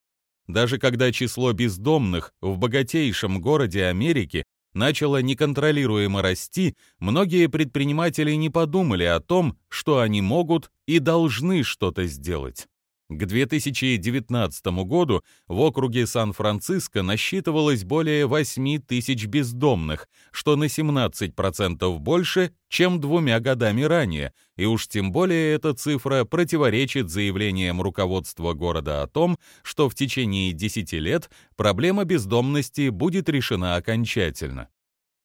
Даже когда число бездомных в богатейшем городе Америки начало неконтролируемо расти, многие предприниматели не подумали о том, что они могут и должны что-то сделать. К 2019 году в округе Сан-Франциско насчитывалось более 8 тысяч бездомных, что на 17% больше, чем двумя годами ранее, и уж тем более эта цифра противоречит заявлениям руководства города о том, что в течение 10 лет проблема бездомности будет решена окончательно.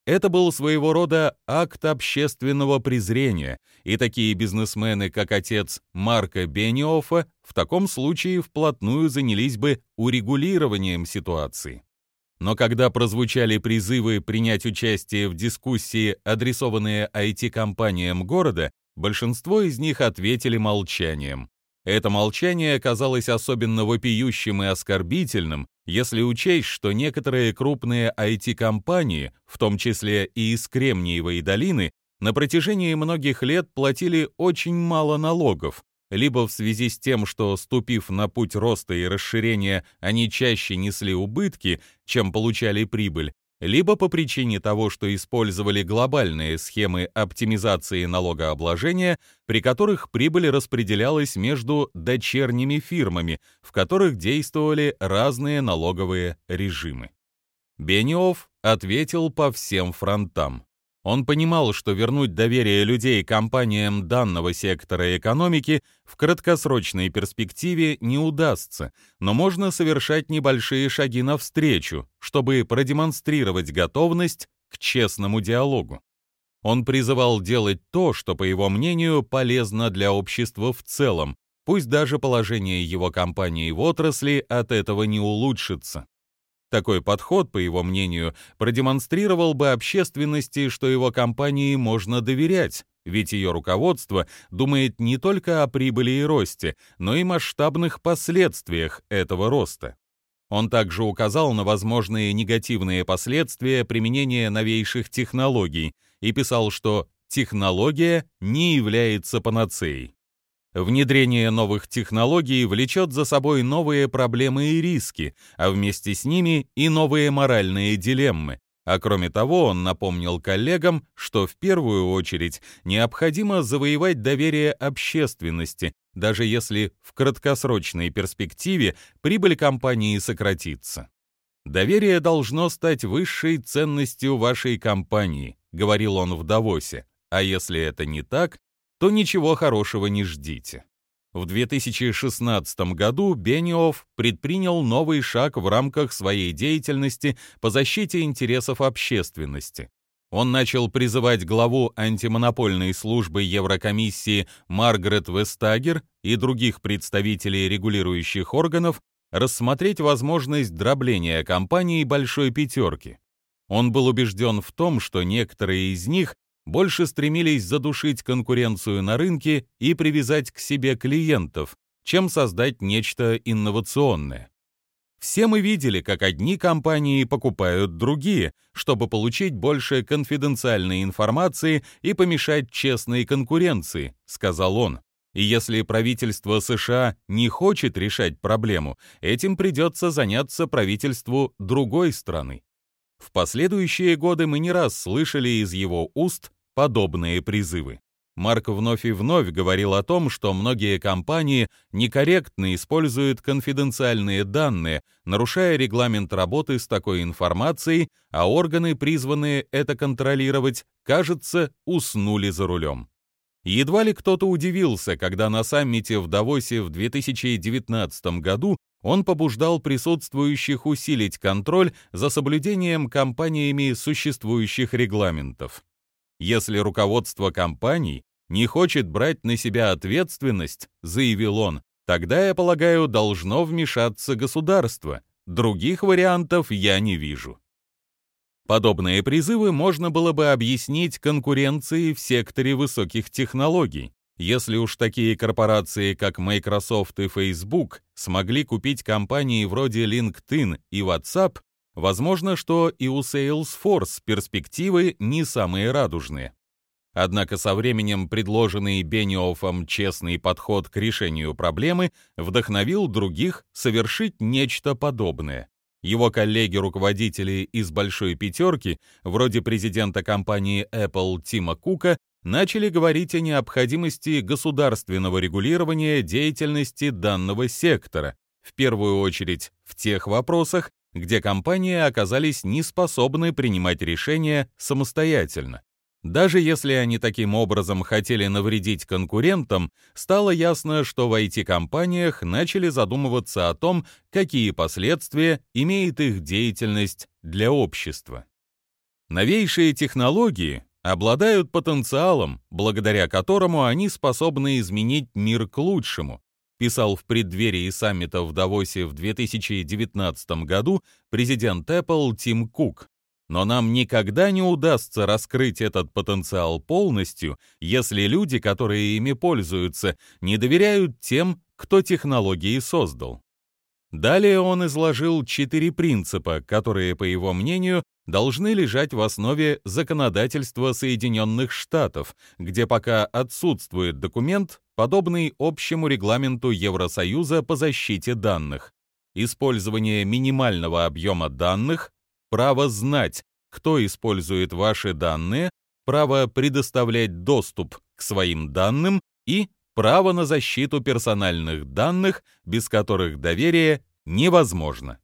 Это был своего рода акт общественного презрения, и такие бизнесмены, как отец Марка Бениофа, в таком случае вплотную занялись бы урегулированием ситуации. Но когда прозвучали призывы принять участие в дискуссии, адресованные IT-компаниям города, большинство из них ответили молчанием. Это молчание оказалось особенно вопиющим и оскорбительным, если учесть, что некоторые крупные IT-компании, в том числе и из Кремниевой долины, на протяжении многих лет платили очень мало налогов, либо в связи с тем, что, ступив на путь роста и расширения, они чаще несли убытки, чем получали прибыль, либо по причине того, что использовали глобальные схемы оптимизации налогообложения, при которых прибыль распределялась между дочерними фирмами, в которых действовали разные налоговые режимы. Бениофф ответил по всем фронтам. Он понимал, что вернуть доверие людей компаниям данного сектора экономики в краткосрочной перспективе не удастся, но можно совершать небольшие шаги навстречу, чтобы продемонстрировать готовность к честному диалогу. Он призывал делать то, что, по его мнению, полезно для общества в целом, пусть даже положение его компании в отрасли от этого не улучшится. Такой подход, по его мнению, продемонстрировал бы общественности, что его компании можно доверять, ведь ее руководство думает не только о прибыли и росте, но и масштабных последствиях этого роста. Он также указал на возможные негативные последствия применения новейших технологий и писал, что технология не является панацеей. Внедрение новых технологий влечет за собой новые проблемы и риски, а вместе с ними и новые моральные дилеммы. А кроме того, он напомнил коллегам, что в первую очередь необходимо завоевать доверие общественности, даже если в краткосрочной перспективе прибыль компании сократится. «Доверие должно стать высшей ценностью вашей компании», — говорил он в Давосе. «А если это не так, то ничего хорошего не ждите. В 2016 году Бениофф предпринял новый шаг в рамках своей деятельности по защите интересов общественности. Он начал призывать главу антимонопольной службы Еврокомиссии Маргарет Вестагер и других представителей регулирующих органов рассмотреть возможность дробления компаний «Большой пятерки». Он был убежден в том, что некоторые из них больше стремились задушить конкуренцию на рынке и привязать к себе клиентов, чем создать нечто инновационное. Все мы видели, как одни компании покупают другие, чтобы получить больше конфиденциальной информации и помешать честной конкуренции, сказал он. И если правительство США не хочет решать проблему, этим придется заняться правительству другой страны. В последующие годы мы не раз слышали из его уст подобные призывы. Марк вновь и вновь говорил о том, что многие компании некорректно используют конфиденциальные данные, нарушая регламент работы с такой информацией, а органы, призванные это контролировать, кажется, уснули за рулем. Едва ли кто-то удивился, когда на саммите в Давосе в 2019 году он побуждал присутствующих усилить контроль за соблюдением компаниями существующих регламентов. Если руководство компаний не хочет брать на себя ответственность, заявил он, тогда, я полагаю, должно вмешаться государство. Других вариантов я не вижу. Подобные призывы можно было бы объяснить конкуренцией в секторе высоких технологий. Если уж такие корпорации, как Microsoft и Facebook, смогли купить компании вроде LinkedIn и WhatsApp, Возможно, что и у Salesforce перспективы не самые радужные. Однако со временем предложенный Бениофом честный подход к решению проблемы вдохновил других совершить нечто подобное. Его коллеги-руководители из «Большой пятерки», вроде президента компании Apple Тима Кука, начали говорить о необходимости государственного регулирования деятельности данного сектора, в первую очередь в тех вопросах, где компании оказались не способны принимать решения самостоятельно. Даже если они таким образом хотели навредить конкурентам, стало ясно, что в IT-компаниях начали задумываться о том, какие последствия имеет их деятельность для общества. Новейшие технологии обладают потенциалом, благодаря которому они способны изменить мир к лучшему, писал в преддверии саммита в Давосе в 2019 году президент Apple Тим Кук. Но нам никогда не удастся раскрыть этот потенциал полностью, если люди, которые ими пользуются, не доверяют тем, кто технологии создал. Далее он изложил четыре принципа, которые, по его мнению, должны лежать в основе законодательства Соединенных Штатов, где пока отсутствует документ, подобный общему регламенту Евросоюза по защите данных. Использование минимального объема данных, право знать, кто использует ваши данные, право предоставлять доступ к своим данным и право на защиту персональных данных, без которых доверие невозможно.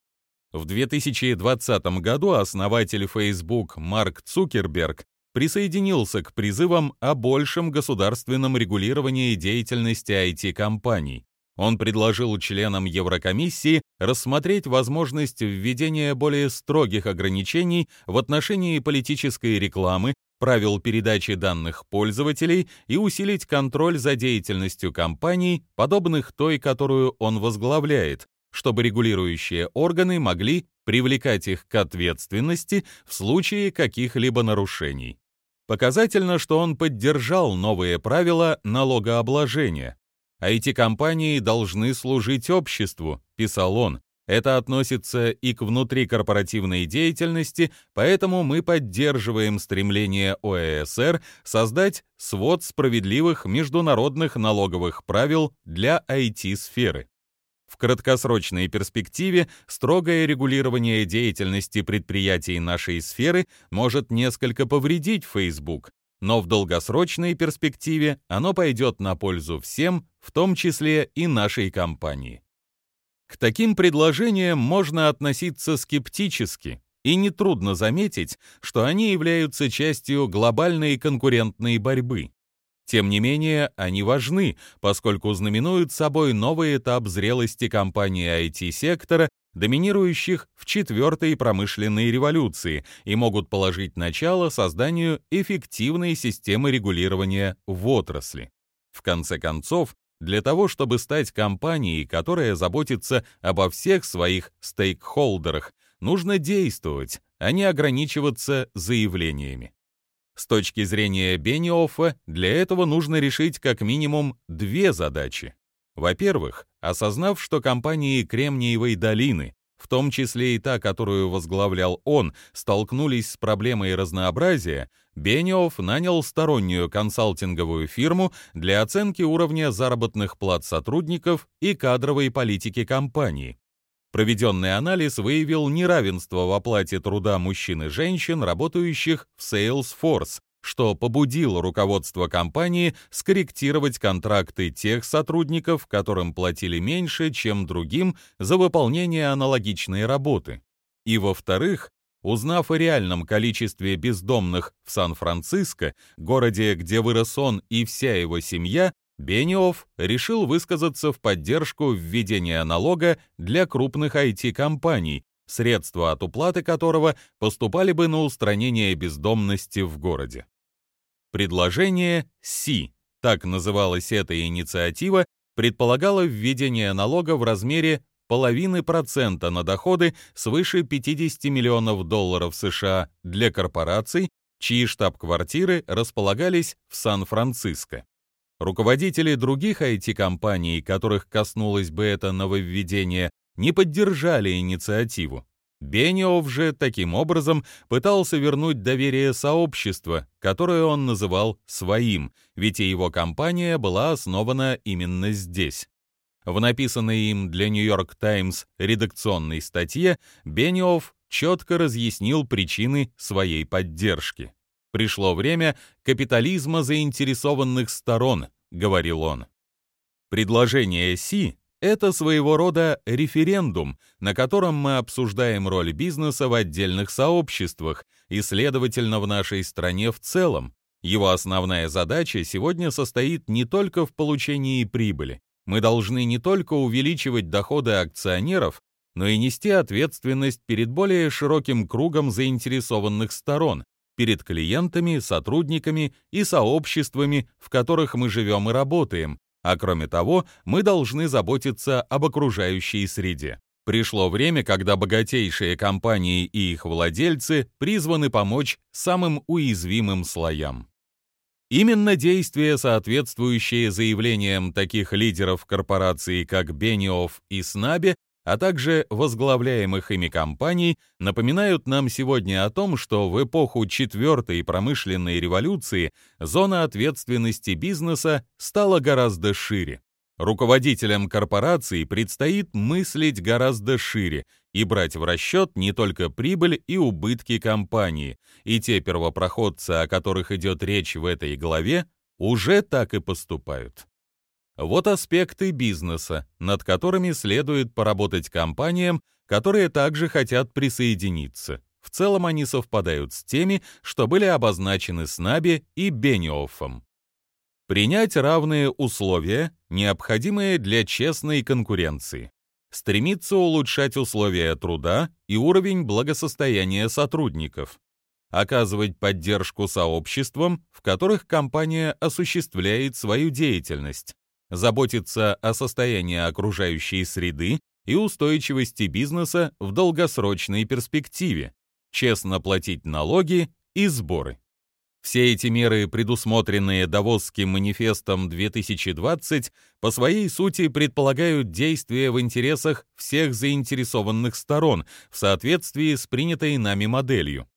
В 2020 году основатель Facebook Марк Цукерберг присоединился к призывам о большем государственном регулировании деятельности IT-компаний. Он предложил членам Еврокомиссии рассмотреть возможность введения более строгих ограничений в отношении политической рекламы, правил передачи данных пользователей и усилить контроль за деятельностью компаний, подобных той, которую он возглавляет, чтобы регулирующие органы могли привлекать их к ответственности в случае каких-либо нарушений. Показательно, что он поддержал новые правила налогообложения. IT-компании должны служить обществу, писал он, это относится и к внутрикорпоративной деятельности, поэтому мы поддерживаем стремление ОЭСР создать свод справедливых международных налоговых правил для IT-сферы. В краткосрочной перспективе строгое регулирование деятельности предприятий нашей сферы может несколько повредить Facebook, но в долгосрочной перспективе оно пойдет на пользу всем, в том числе и нашей компании. К таким предложениям можно относиться скептически, и нетрудно заметить, что они являются частью глобальной конкурентной борьбы. Тем не менее, они важны, поскольку знаменуют собой новый этап зрелости компаний IT-сектора, доминирующих в четвертой промышленной революции, и могут положить начало созданию эффективной системы регулирования в отрасли. В конце концов, для того, чтобы стать компанией, которая заботится обо всех своих стейкхолдерах, нужно действовать, а не ограничиваться заявлениями. С точки зрения Бениоффа, для этого нужно решить как минимум две задачи. Во-первых, осознав, что компании Кремниевой долины в том числе и та, которую возглавлял он, столкнулись с проблемой разнообразия, Бениофф нанял стороннюю консалтинговую фирму для оценки уровня заработных плат сотрудников и кадровой политики компании. Проведенный анализ выявил неравенство в оплате труда мужчин и женщин, работающих в Salesforce, что побудило руководство компании скорректировать контракты тех сотрудников, которым платили меньше, чем другим за выполнение аналогичной работы. И во-вторых, узнав о реальном количестве бездомных в Сан-Франциско, городе, где вырос он и вся его семья, Бениофф решил высказаться в поддержку введения налога для крупных IT-компаний, средства от уплаты которого поступали бы на устранение бездомности в городе. Предложение Си, так называлась эта инициатива, предполагало введение налога в размере половины процента на доходы свыше 50 миллионов долларов США для корпораций, чьи штаб-квартиры располагались в Сан-Франциско. Руководители других IT-компаний, которых коснулось бы это нововведение, не поддержали инициативу. Бениов же таким образом пытался вернуть доверие сообщества, которое он называл своим, ведь и его компания была основана именно здесь. В написанной им для Нью-Йорк Таймс редакционной статье Бениов четко разъяснил причины своей поддержки. «Пришло время капитализма заинтересованных сторон», — говорил он. Предложение Си это своего рода референдум, на котором мы обсуждаем роль бизнеса в отдельных сообществах и, следовательно, в нашей стране в целом. Его основная задача сегодня состоит не только в получении прибыли. Мы должны не только увеличивать доходы акционеров, но и нести ответственность перед более широким кругом заинтересованных сторон, перед клиентами, сотрудниками и сообществами, в которых мы живем и работаем, а кроме того, мы должны заботиться об окружающей среде. Пришло время, когда богатейшие компании и их владельцы призваны помочь самым уязвимым слоям. Именно действия, соответствующие заявлениям таких лидеров корпораций, как Бениофф и Снаби, а также возглавляемых ими компаний, напоминают нам сегодня о том, что в эпоху четвертой промышленной революции зона ответственности бизнеса стала гораздо шире. Руководителям корпораций предстоит мыслить гораздо шире и брать в расчет не только прибыль и убытки компании, и те первопроходцы, о которых идет речь в этой главе, уже так и поступают. Вот аспекты бизнеса, над которыми следует поработать компаниям, которые также хотят присоединиться. В целом они совпадают с теми, что были обозначены Снаби и Бениоффом. Принять равные условия, необходимые для честной конкуренции. Стремиться улучшать условия труда и уровень благосостояния сотрудников. Оказывать поддержку сообществам, в которых компания осуществляет свою деятельность заботиться о состоянии окружающей среды и устойчивости бизнеса в долгосрочной перспективе, честно платить налоги и сборы. Все эти меры, предусмотренные Давосским манифестом 2020, по своей сути предполагают действия в интересах всех заинтересованных сторон в соответствии с принятой нами моделью.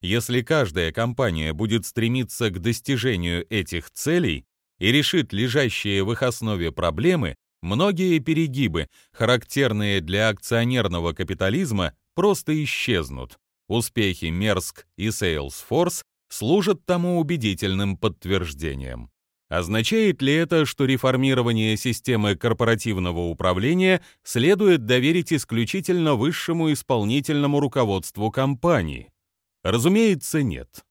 Если каждая компания будет стремиться к достижению этих целей и решит лежащие в их основе проблемы, многие перегибы, характерные для акционерного капитализма, просто исчезнут. Успехи Мерск и Salesforce служат тому убедительным подтверждением. Означает ли это, что реформирование системы корпоративного управления следует доверить исключительно высшему исполнительному руководству компании? Разумеется, нет.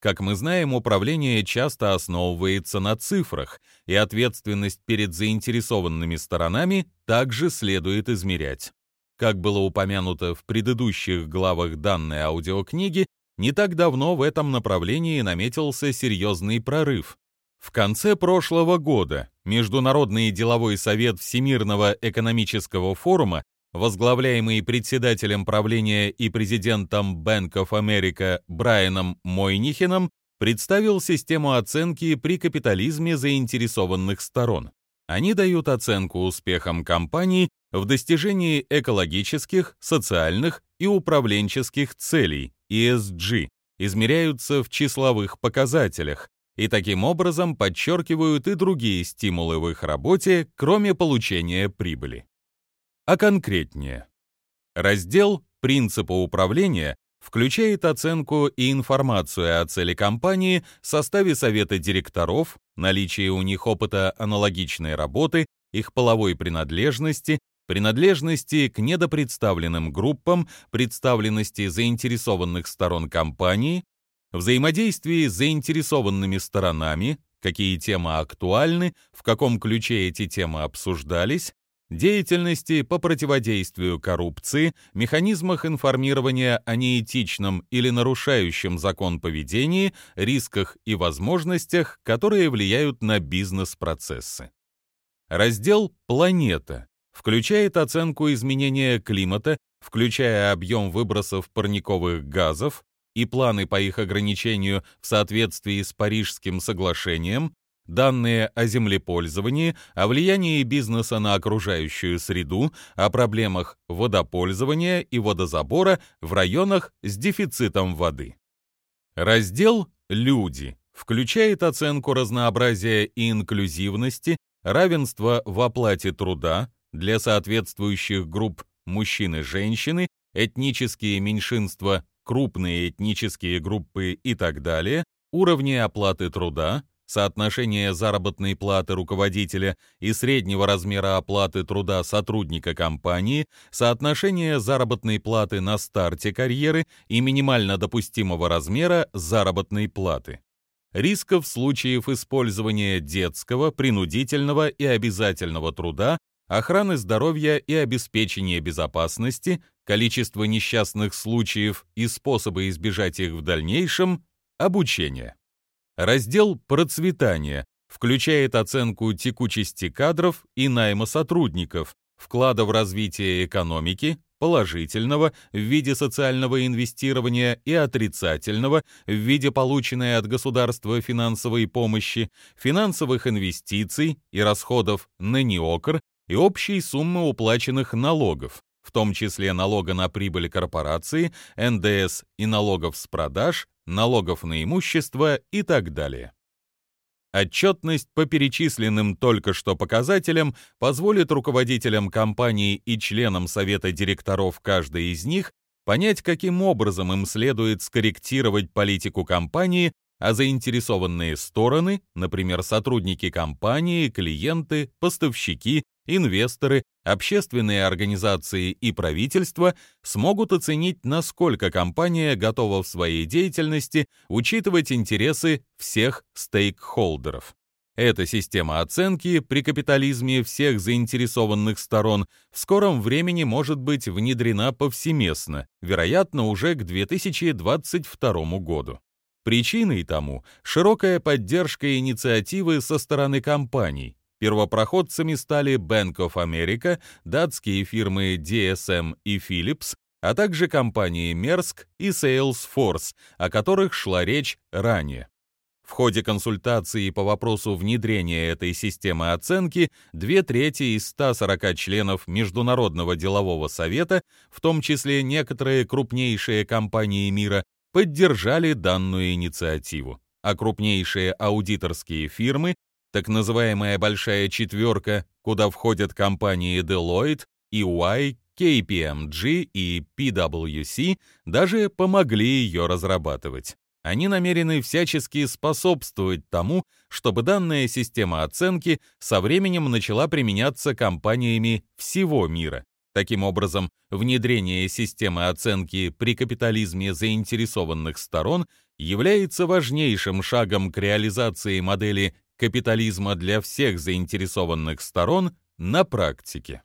Как мы знаем, управление часто основывается на цифрах, и ответственность перед заинтересованными сторонами также следует измерять. Как было упомянуто в предыдущих главах данной аудиокниги, не так давно в этом направлении наметился серьезный прорыв. В конце прошлого года Международный деловой совет Всемирного экономического форума, возглавляемый председателем правления и президентом Bank of America Брайаном Мойнихеном, представил систему оценки при капитализме заинтересованных сторон. Они дают оценку успехам компаний в достижении экологических, социальных и управленческих целей ESG, измеряются в числовых показателях и таким образом подчеркивают и другие стимулы в их работе, кроме получения прибыли. А конкретнее. Раздел «Принципы управления» включает оценку и информацию о цели компании, составе совета директоров, наличие у них опыта аналогичной работы, их половой принадлежности, принадлежности к недопредставленным группам, представленности заинтересованных сторон компании, взаимодействии с заинтересованными сторонами, какие темы актуальны, в каком ключе эти темы обсуждались, деятельности по противодействию коррупции, механизмах информирования о неэтичном или нарушающем закон поведении, рисках и возможностях, которые влияют на бизнес-процессы. Раздел «Планета» включает оценку изменения климата, включая объем выбросов парниковых газов и планы по их ограничению в соответствии с Парижским соглашением, данные о землепользовании, о влиянии бизнеса на окружающую среду, о проблемах водопользования и водозабора в районах с дефицитом воды. Раздел «Люди» включает оценку разнообразия и инклюзивности, равенства в оплате труда для соответствующих групп мужчин и женщины, этнические меньшинства, крупные этнические группы и так далее, уровни оплаты труда, соотношение заработной платы руководителя и среднего размера оплаты труда сотрудника компании, соотношение заработной платы на старте карьеры и минимально допустимого размера заработной платы. Рисков случаев использования детского, принудительного и обязательного труда, охраны здоровья и обеспечения безопасности, количество несчастных случаев и способы избежать их в дальнейшем, обучение. Раздел «Процветание» включает оценку текучести кадров и найма сотрудников, вклада в развитие экономики, положительного в виде социального инвестирования и отрицательного в виде полученной от государства финансовой помощи, финансовых инвестиций и расходов на НИОКР и общей суммы уплаченных налогов, в том числе налога на прибыль корпорации, НДС и налогов с продаж, налогов на имущество и так далее. Отчетность по перечисленным только что показателям позволит руководителям компании и членам совета директоров каждой из них понять, каким образом им следует скорректировать политику компании, а заинтересованные стороны, например, сотрудники компании, клиенты, поставщики, инвесторы, общественные организации и правительство смогут оценить, насколько компания готова в своей деятельности учитывать интересы всех стейкхолдеров. Эта система оценки при капитализме всех заинтересованных сторон в скором времени может быть внедрена повсеместно, вероятно, уже к 2022 году. Причиной тому широкая поддержка инициативы со стороны компаний, Первопроходцами стали Bank of America, датские фирмы DSM и Philips, а также компании Maersk и Salesforce, о которых шла речь ранее. В ходе консультации по вопросу внедрения этой системы оценки две трети из 140 членов Международного делового совета, в том числе некоторые крупнейшие компании мира, поддержали данную инициативу, а крупнейшие аудиторские фирмы, так называемая «большая четверка», куда входят компании Deloitte, EY, KPMG и PwC, даже помогли ее разрабатывать. Они намерены всячески способствовать тому, чтобы данная система оценки со временем начала применяться компаниями всего мира. Таким образом, внедрение системы оценки при капитализме заинтересованных сторон является важнейшим шагом к реализации модели капитализма для всех заинтересованных сторон на практике.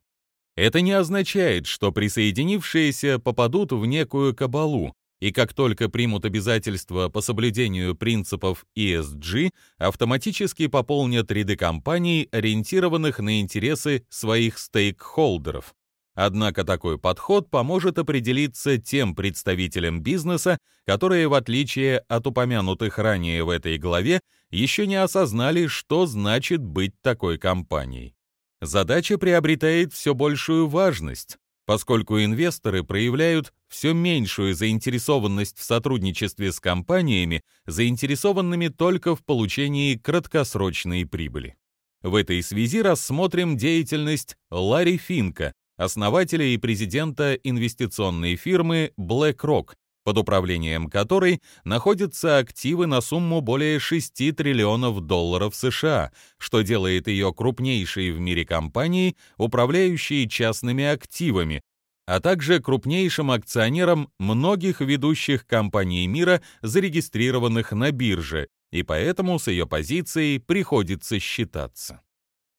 Это не означает, что присоединившиеся попадут в некую кабалу, и как только примут обязательства по соблюдению принципов ESG, автоматически пополнят ряды компаний, ориентированных на интересы своих стейкхолдеров. Однако такой подход поможет определиться тем представителям бизнеса, которые, в отличие от упомянутых ранее в этой главе, еще не осознали, что значит быть такой компанией. Задача приобретает все большую важность, поскольку инвесторы проявляют все меньшую заинтересованность в сотрудничестве с компаниями, заинтересованными только в получении краткосрочной прибыли. В этой связи рассмотрим деятельность Ларри Финка, основателя и президента инвестиционной фирмы BlackRock, под управлением которой находятся активы на сумму более 6 триллионов долларов США, что делает ее крупнейшей в мире компанией, управляющей частными активами, а также крупнейшим акционером многих ведущих компаний мира, зарегистрированных на бирже, и поэтому с ее позицией приходится считаться.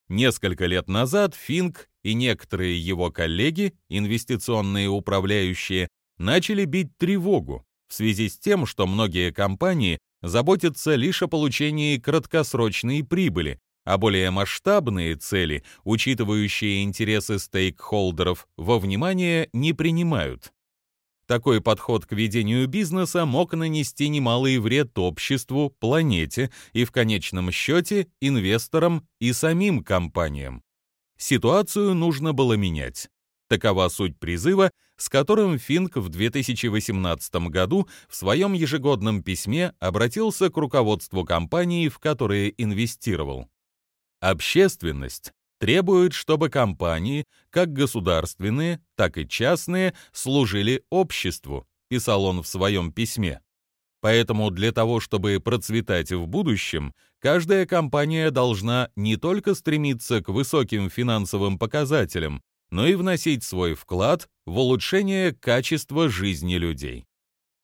Несколько лет назад Финк и некоторые его коллеги, инвестиционные управляющие, начали бить тревогу в связи с тем, что многие компании заботятся лишь о получении краткосрочной прибыли, а более масштабные цели, учитывающие интересы стейкхолдеров, во внимание не принимают. Такой подход к ведению бизнеса мог нанести немалый вред обществу, планете и, в конечном счете, инвесторам и самим компаниям. Ситуацию нужно было менять. Такова суть призыва, с которым Финк в 2018 году в своем ежегодном письме обратился к руководству компании, в которые инвестировал. Общественность требует, чтобы компании, как государственные, так и частные, служили обществу, писал он в своем письме. Поэтому для того, чтобы процветать в будущем, каждая компания должна не только стремиться к высоким финансовым показателям, но и вносить свой вклад в улучшение качества жизни людей.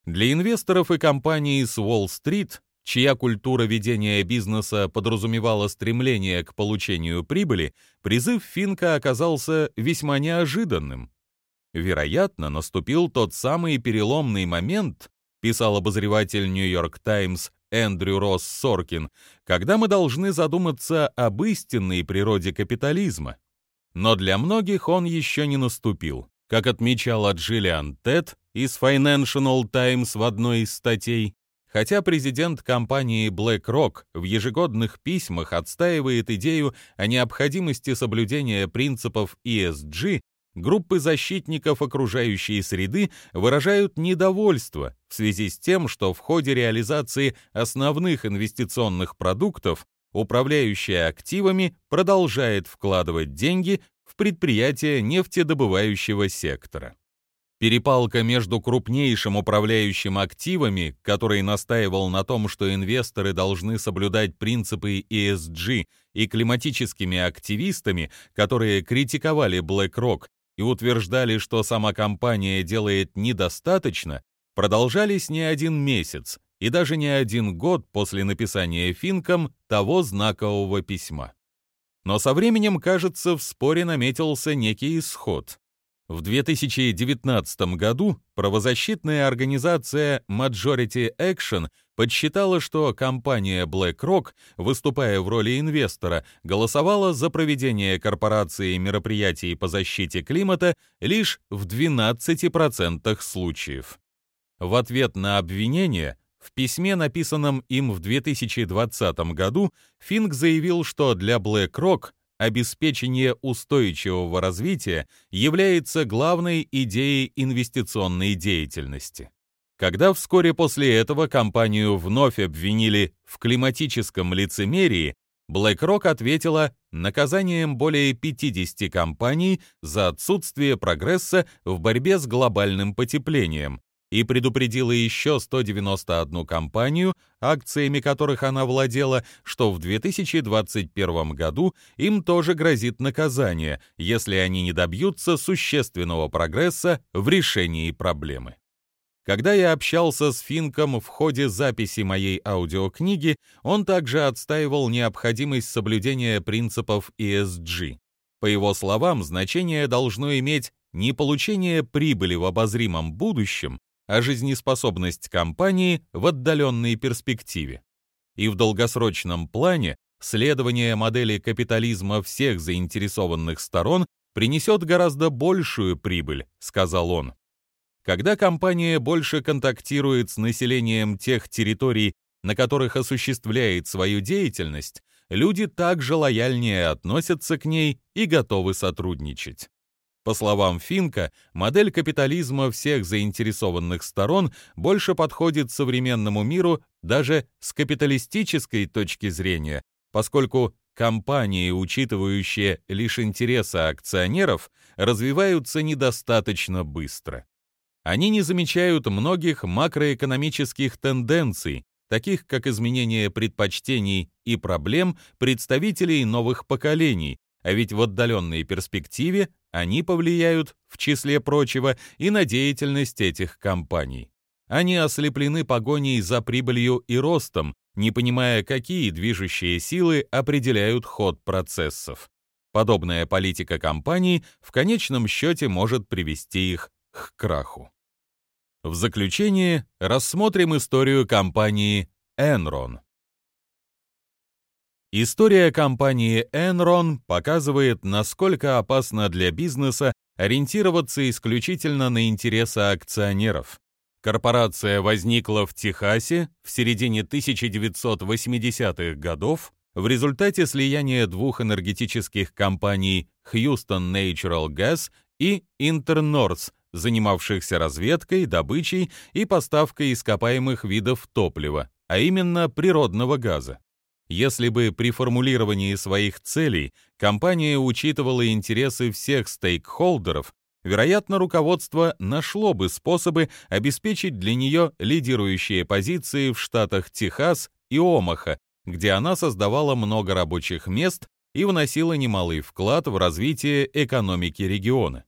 Для инвесторов и компаний с Уолл-стрит, чья культура ведения бизнеса подразумевала стремление к получению прибыли, призыв Финка оказался весьма неожиданным. Вероятно, наступил тот самый переломный момент, писал обозреватель Нью-Йорк Таймс Эндрю Росс Соркин, когда мы должны задуматься об истинной природе капитализма. Но для многих он еще не наступил. Как отмечала Джиллиан Тед из Financial Times в одной из статей, хотя президент компании BlackRock в ежегодных письмах отстаивает идею о необходимости соблюдения принципов ESG, группы защитников окружающей среды выражают недовольство в связи с тем, что в ходе реализации основных инвестиционных продуктов управляющая активами продолжает вкладывать деньги в предприятия нефтедобывающего сектора. Перепалка между крупнейшим управляющим активами, который настаивал на том, что инвесторы должны соблюдать принципы ESG, и климатическими активистами, которые критиковали BlackRock и утверждали, что сама компания делает недостаточно, продолжались не один месяц и даже не один год после написания Финком того знакового письма. Но со временем, кажется, в споре наметился некий исход. В 2019 году правозащитная организация Majority Action подсчитала, что компания BlackRock, выступая в роли инвестора, голосовала за проведение корпорации мероприятий по защите климата лишь в 12% случаев. В ответ на обвинение В письме, написанном им в 2020 году, Финк заявил, что для BlackRock обеспечение устойчивого развития является главной идеей инвестиционной деятельности. Когда вскоре после этого компанию вновь обвинили в климатическом лицемерии, BlackRock ответила наказанием более 50 компаний за отсутствие прогресса в борьбе с глобальным потеплением и предупредила еще 191 компанию, акциями которых она владела, что в 2021 году им тоже грозит наказание, если они не добьются существенного прогресса в решении проблемы. Когда я общался с Финком в ходе записи моей аудиокниги, он также отстаивал необходимость соблюдения принципов ESG. По его словам, значение должно иметь не получение прибыли в обозримом будущем, а жизнеспособность компании в отдаленной перспективе. И в долгосрочном плане следование модели капитализма всех заинтересованных сторон принесет гораздо большую прибыль, сказал он. Когда компания больше контактирует с населением тех территорий, на которых осуществляет свою деятельность, люди также лояльнее относятся к ней и готовы сотрудничать. По словам Финка, модель капитализма всех заинтересованных сторон больше подходит современному миру даже с капиталистической точки зрения, поскольку компании, учитывающие лишь интересы акционеров, развиваются недостаточно быстро. Они не замечают многих макроэкономических тенденций, таких как изменение предпочтений и проблем представителей новых поколений, а ведь в отдаленной перспективе они повлияют, в числе прочего, и на деятельность этих компаний. Они ослеплены погоней за прибылью и ростом, не понимая, какие движущие силы определяют ход процессов. Подобная политика компаний в конечном счете может привести их к краху. В заключение рассмотрим историю компании Enron. История компании Enron показывает, насколько опасно для бизнеса ориентироваться исключительно на интересы акционеров. Корпорация возникла в Техасе в середине 1980-х годов в результате слияния двух энергетических компаний Houston Natural Gas и Internorth, занимавшихся разведкой, добычей и поставкой ископаемых видов топлива, а именно природного газа. Если бы при формулировании своих целей компания учитывала интересы всех стейкхолдеров, вероятно, руководство нашло бы способы обеспечить для нее лидирующие позиции в штатах Техас и Омаха, где она создавала много рабочих мест и вносила немалый вклад в развитие экономики региона.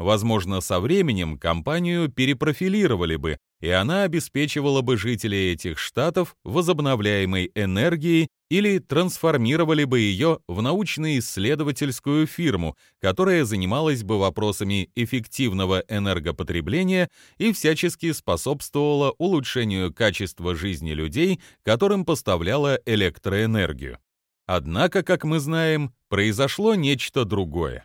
Возможно, со временем компанию перепрофилировали бы, и она обеспечивала бы жителей этих штатов возобновляемой энергией или трансформировали бы ее в научно-исследовательскую фирму, которая занималась бы вопросами эффективного энергопотребления и всячески способствовала улучшению качества жизни людей, которым поставляла электроэнергию. Однако, как мы знаем, произошло нечто другое.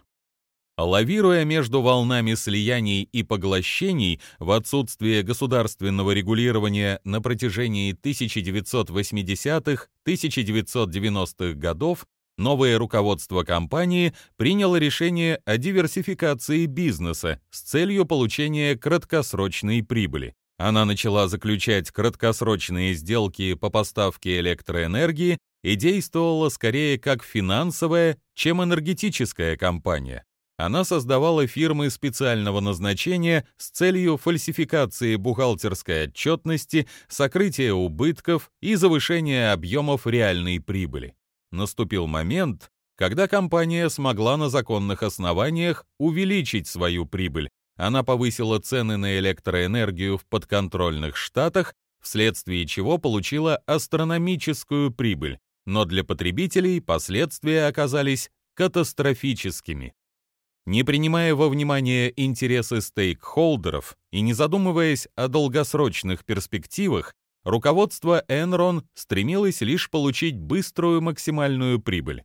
Лавируя между волнами слияний и поглощений в отсутствие государственного регулирования на протяжении 1980-1990-х годов, новое руководство компании приняло решение о диверсификации бизнеса с целью получения краткосрочной прибыли. Она начала заключать краткосрочные сделки по поставке электроэнергии и действовала скорее как финансовая, чем энергетическая компания. Она создавала фирмы специального назначения с целью фальсификации бухгалтерской отчетности, сокрытия убытков и завышения объемов реальной прибыли. Наступил момент, когда компания смогла на законных основаниях увеличить свою прибыль. Она повысила цены на электроэнергию в подконтрольных штатах, вследствие чего получила астрономическую прибыль, но для потребителей последствия оказались катастрофическими не принимая во внимание интересы стейкхолдеров и не задумываясь о долгосрочных перспективах, руководство Enron стремилось лишь получить быструю максимальную прибыль.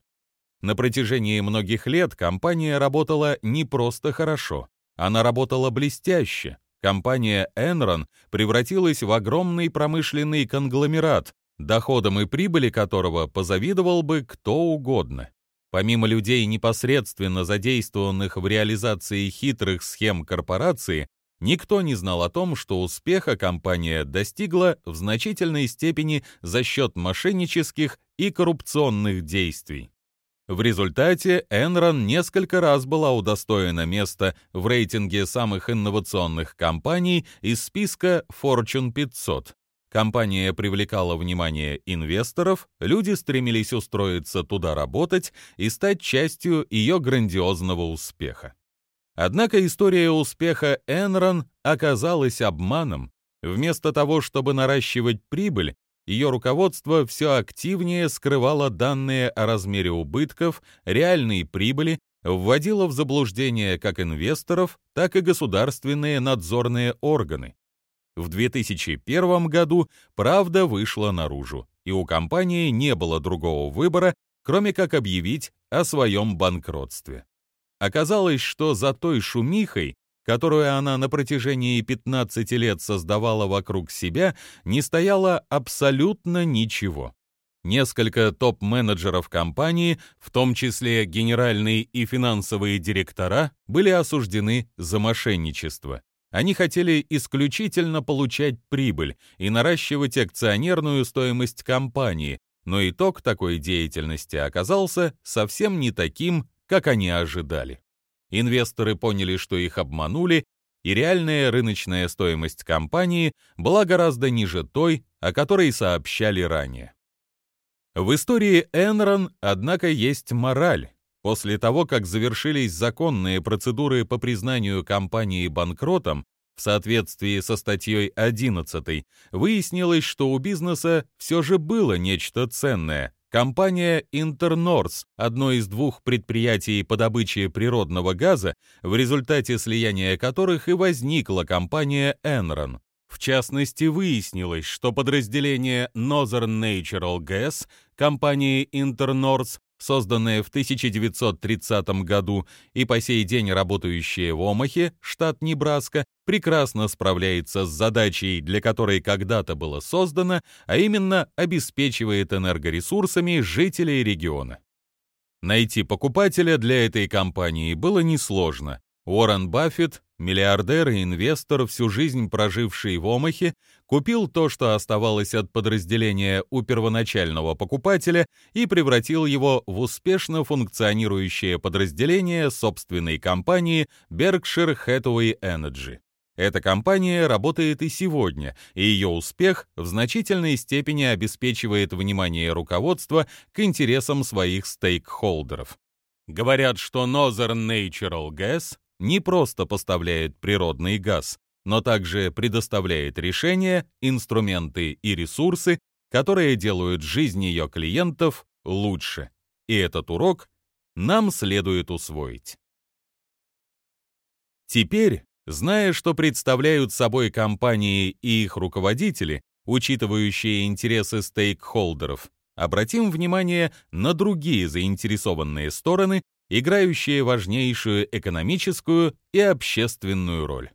На протяжении многих лет компания работала не просто хорошо, она работала блестяще, компания Enron превратилась в огромный промышленный конгломерат, доходом и прибыли которого позавидовал бы кто угодно. Помимо людей, непосредственно задействованных в реализации хитрых схем корпорации, никто не знал о том, что успеха компания достигла в значительной степени за счет мошеннических и коррупционных действий. В результате Enron несколько раз была удостоена места в рейтинге самых инновационных компаний из списка Fortune 500. Компания привлекала внимание инвесторов, люди стремились устроиться туда работать и стать частью ее грандиозного успеха. Однако история успеха Enron оказалась обманом. Вместо того, чтобы наращивать прибыль, ее руководство все активнее скрывало данные о размере убытков, реальной прибыли, вводило в заблуждение как инвесторов, так и государственные надзорные органы. В 2001 году правда вышла наружу, и у компании не было другого выбора, кроме как объявить о своем банкротстве. Оказалось, что за той шумихой, которую она на протяжении 15 лет создавала вокруг себя, не стояло абсолютно ничего. Несколько топ-менеджеров компании, в том числе генеральные и финансовые директора, были осуждены за мошенничество. Они хотели исключительно получать прибыль и наращивать акционерную стоимость компании, но итог такой деятельности оказался совсем не таким, как они ожидали. Инвесторы поняли, что их обманули, и реальная рыночная стоимость компании была гораздо ниже той, о которой сообщали ранее. В истории Enron, однако, есть мораль. После того, как завершились законные процедуры по признанию компании банкротом, в соответствии со статьей 11, выяснилось, что у бизнеса все же было нечто ценное. Компания Интернорс, одно из двух предприятий по добыче природного газа, в результате слияния которых и возникла компания Enron. В частности, выяснилось, что подразделение Northern Natural Gas компании Интернорс созданная в 1930 году и по сей день работающая в Омахе, штат Небраска, прекрасно справляется с задачей, для которой когда-то было создано, а именно обеспечивает энергоресурсами жителей региона. Найти покупателя для этой компании было несложно. Уоррен Баффет, миллиардер и инвестор, всю жизнь проживший в Омахе, купил то, что оставалось от подразделения у первоначального покупателя и превратил его в успешно функционирующее подразделение собственной компании Berkshire Hathaway Energy. Эта компания работает и сегодня, и ее успех в значительной степени обеспечивает внимание руководства к интересам своих стейкхолдеров. Говорят, что Northern Natural Gas не просто поставляет природный газ, но также предоставляет решения, инструменты и ресурсы, которые делают жизнь ее клиентов лучше. И этот урок нам следует усвоить. Теперь, зная, что представляют собой компании и их руководители, учитывающие интересы стейкхолдеров, обратим внимание на другие заинтересованные стороны, играющие важнейшую экономическую и общественную роль.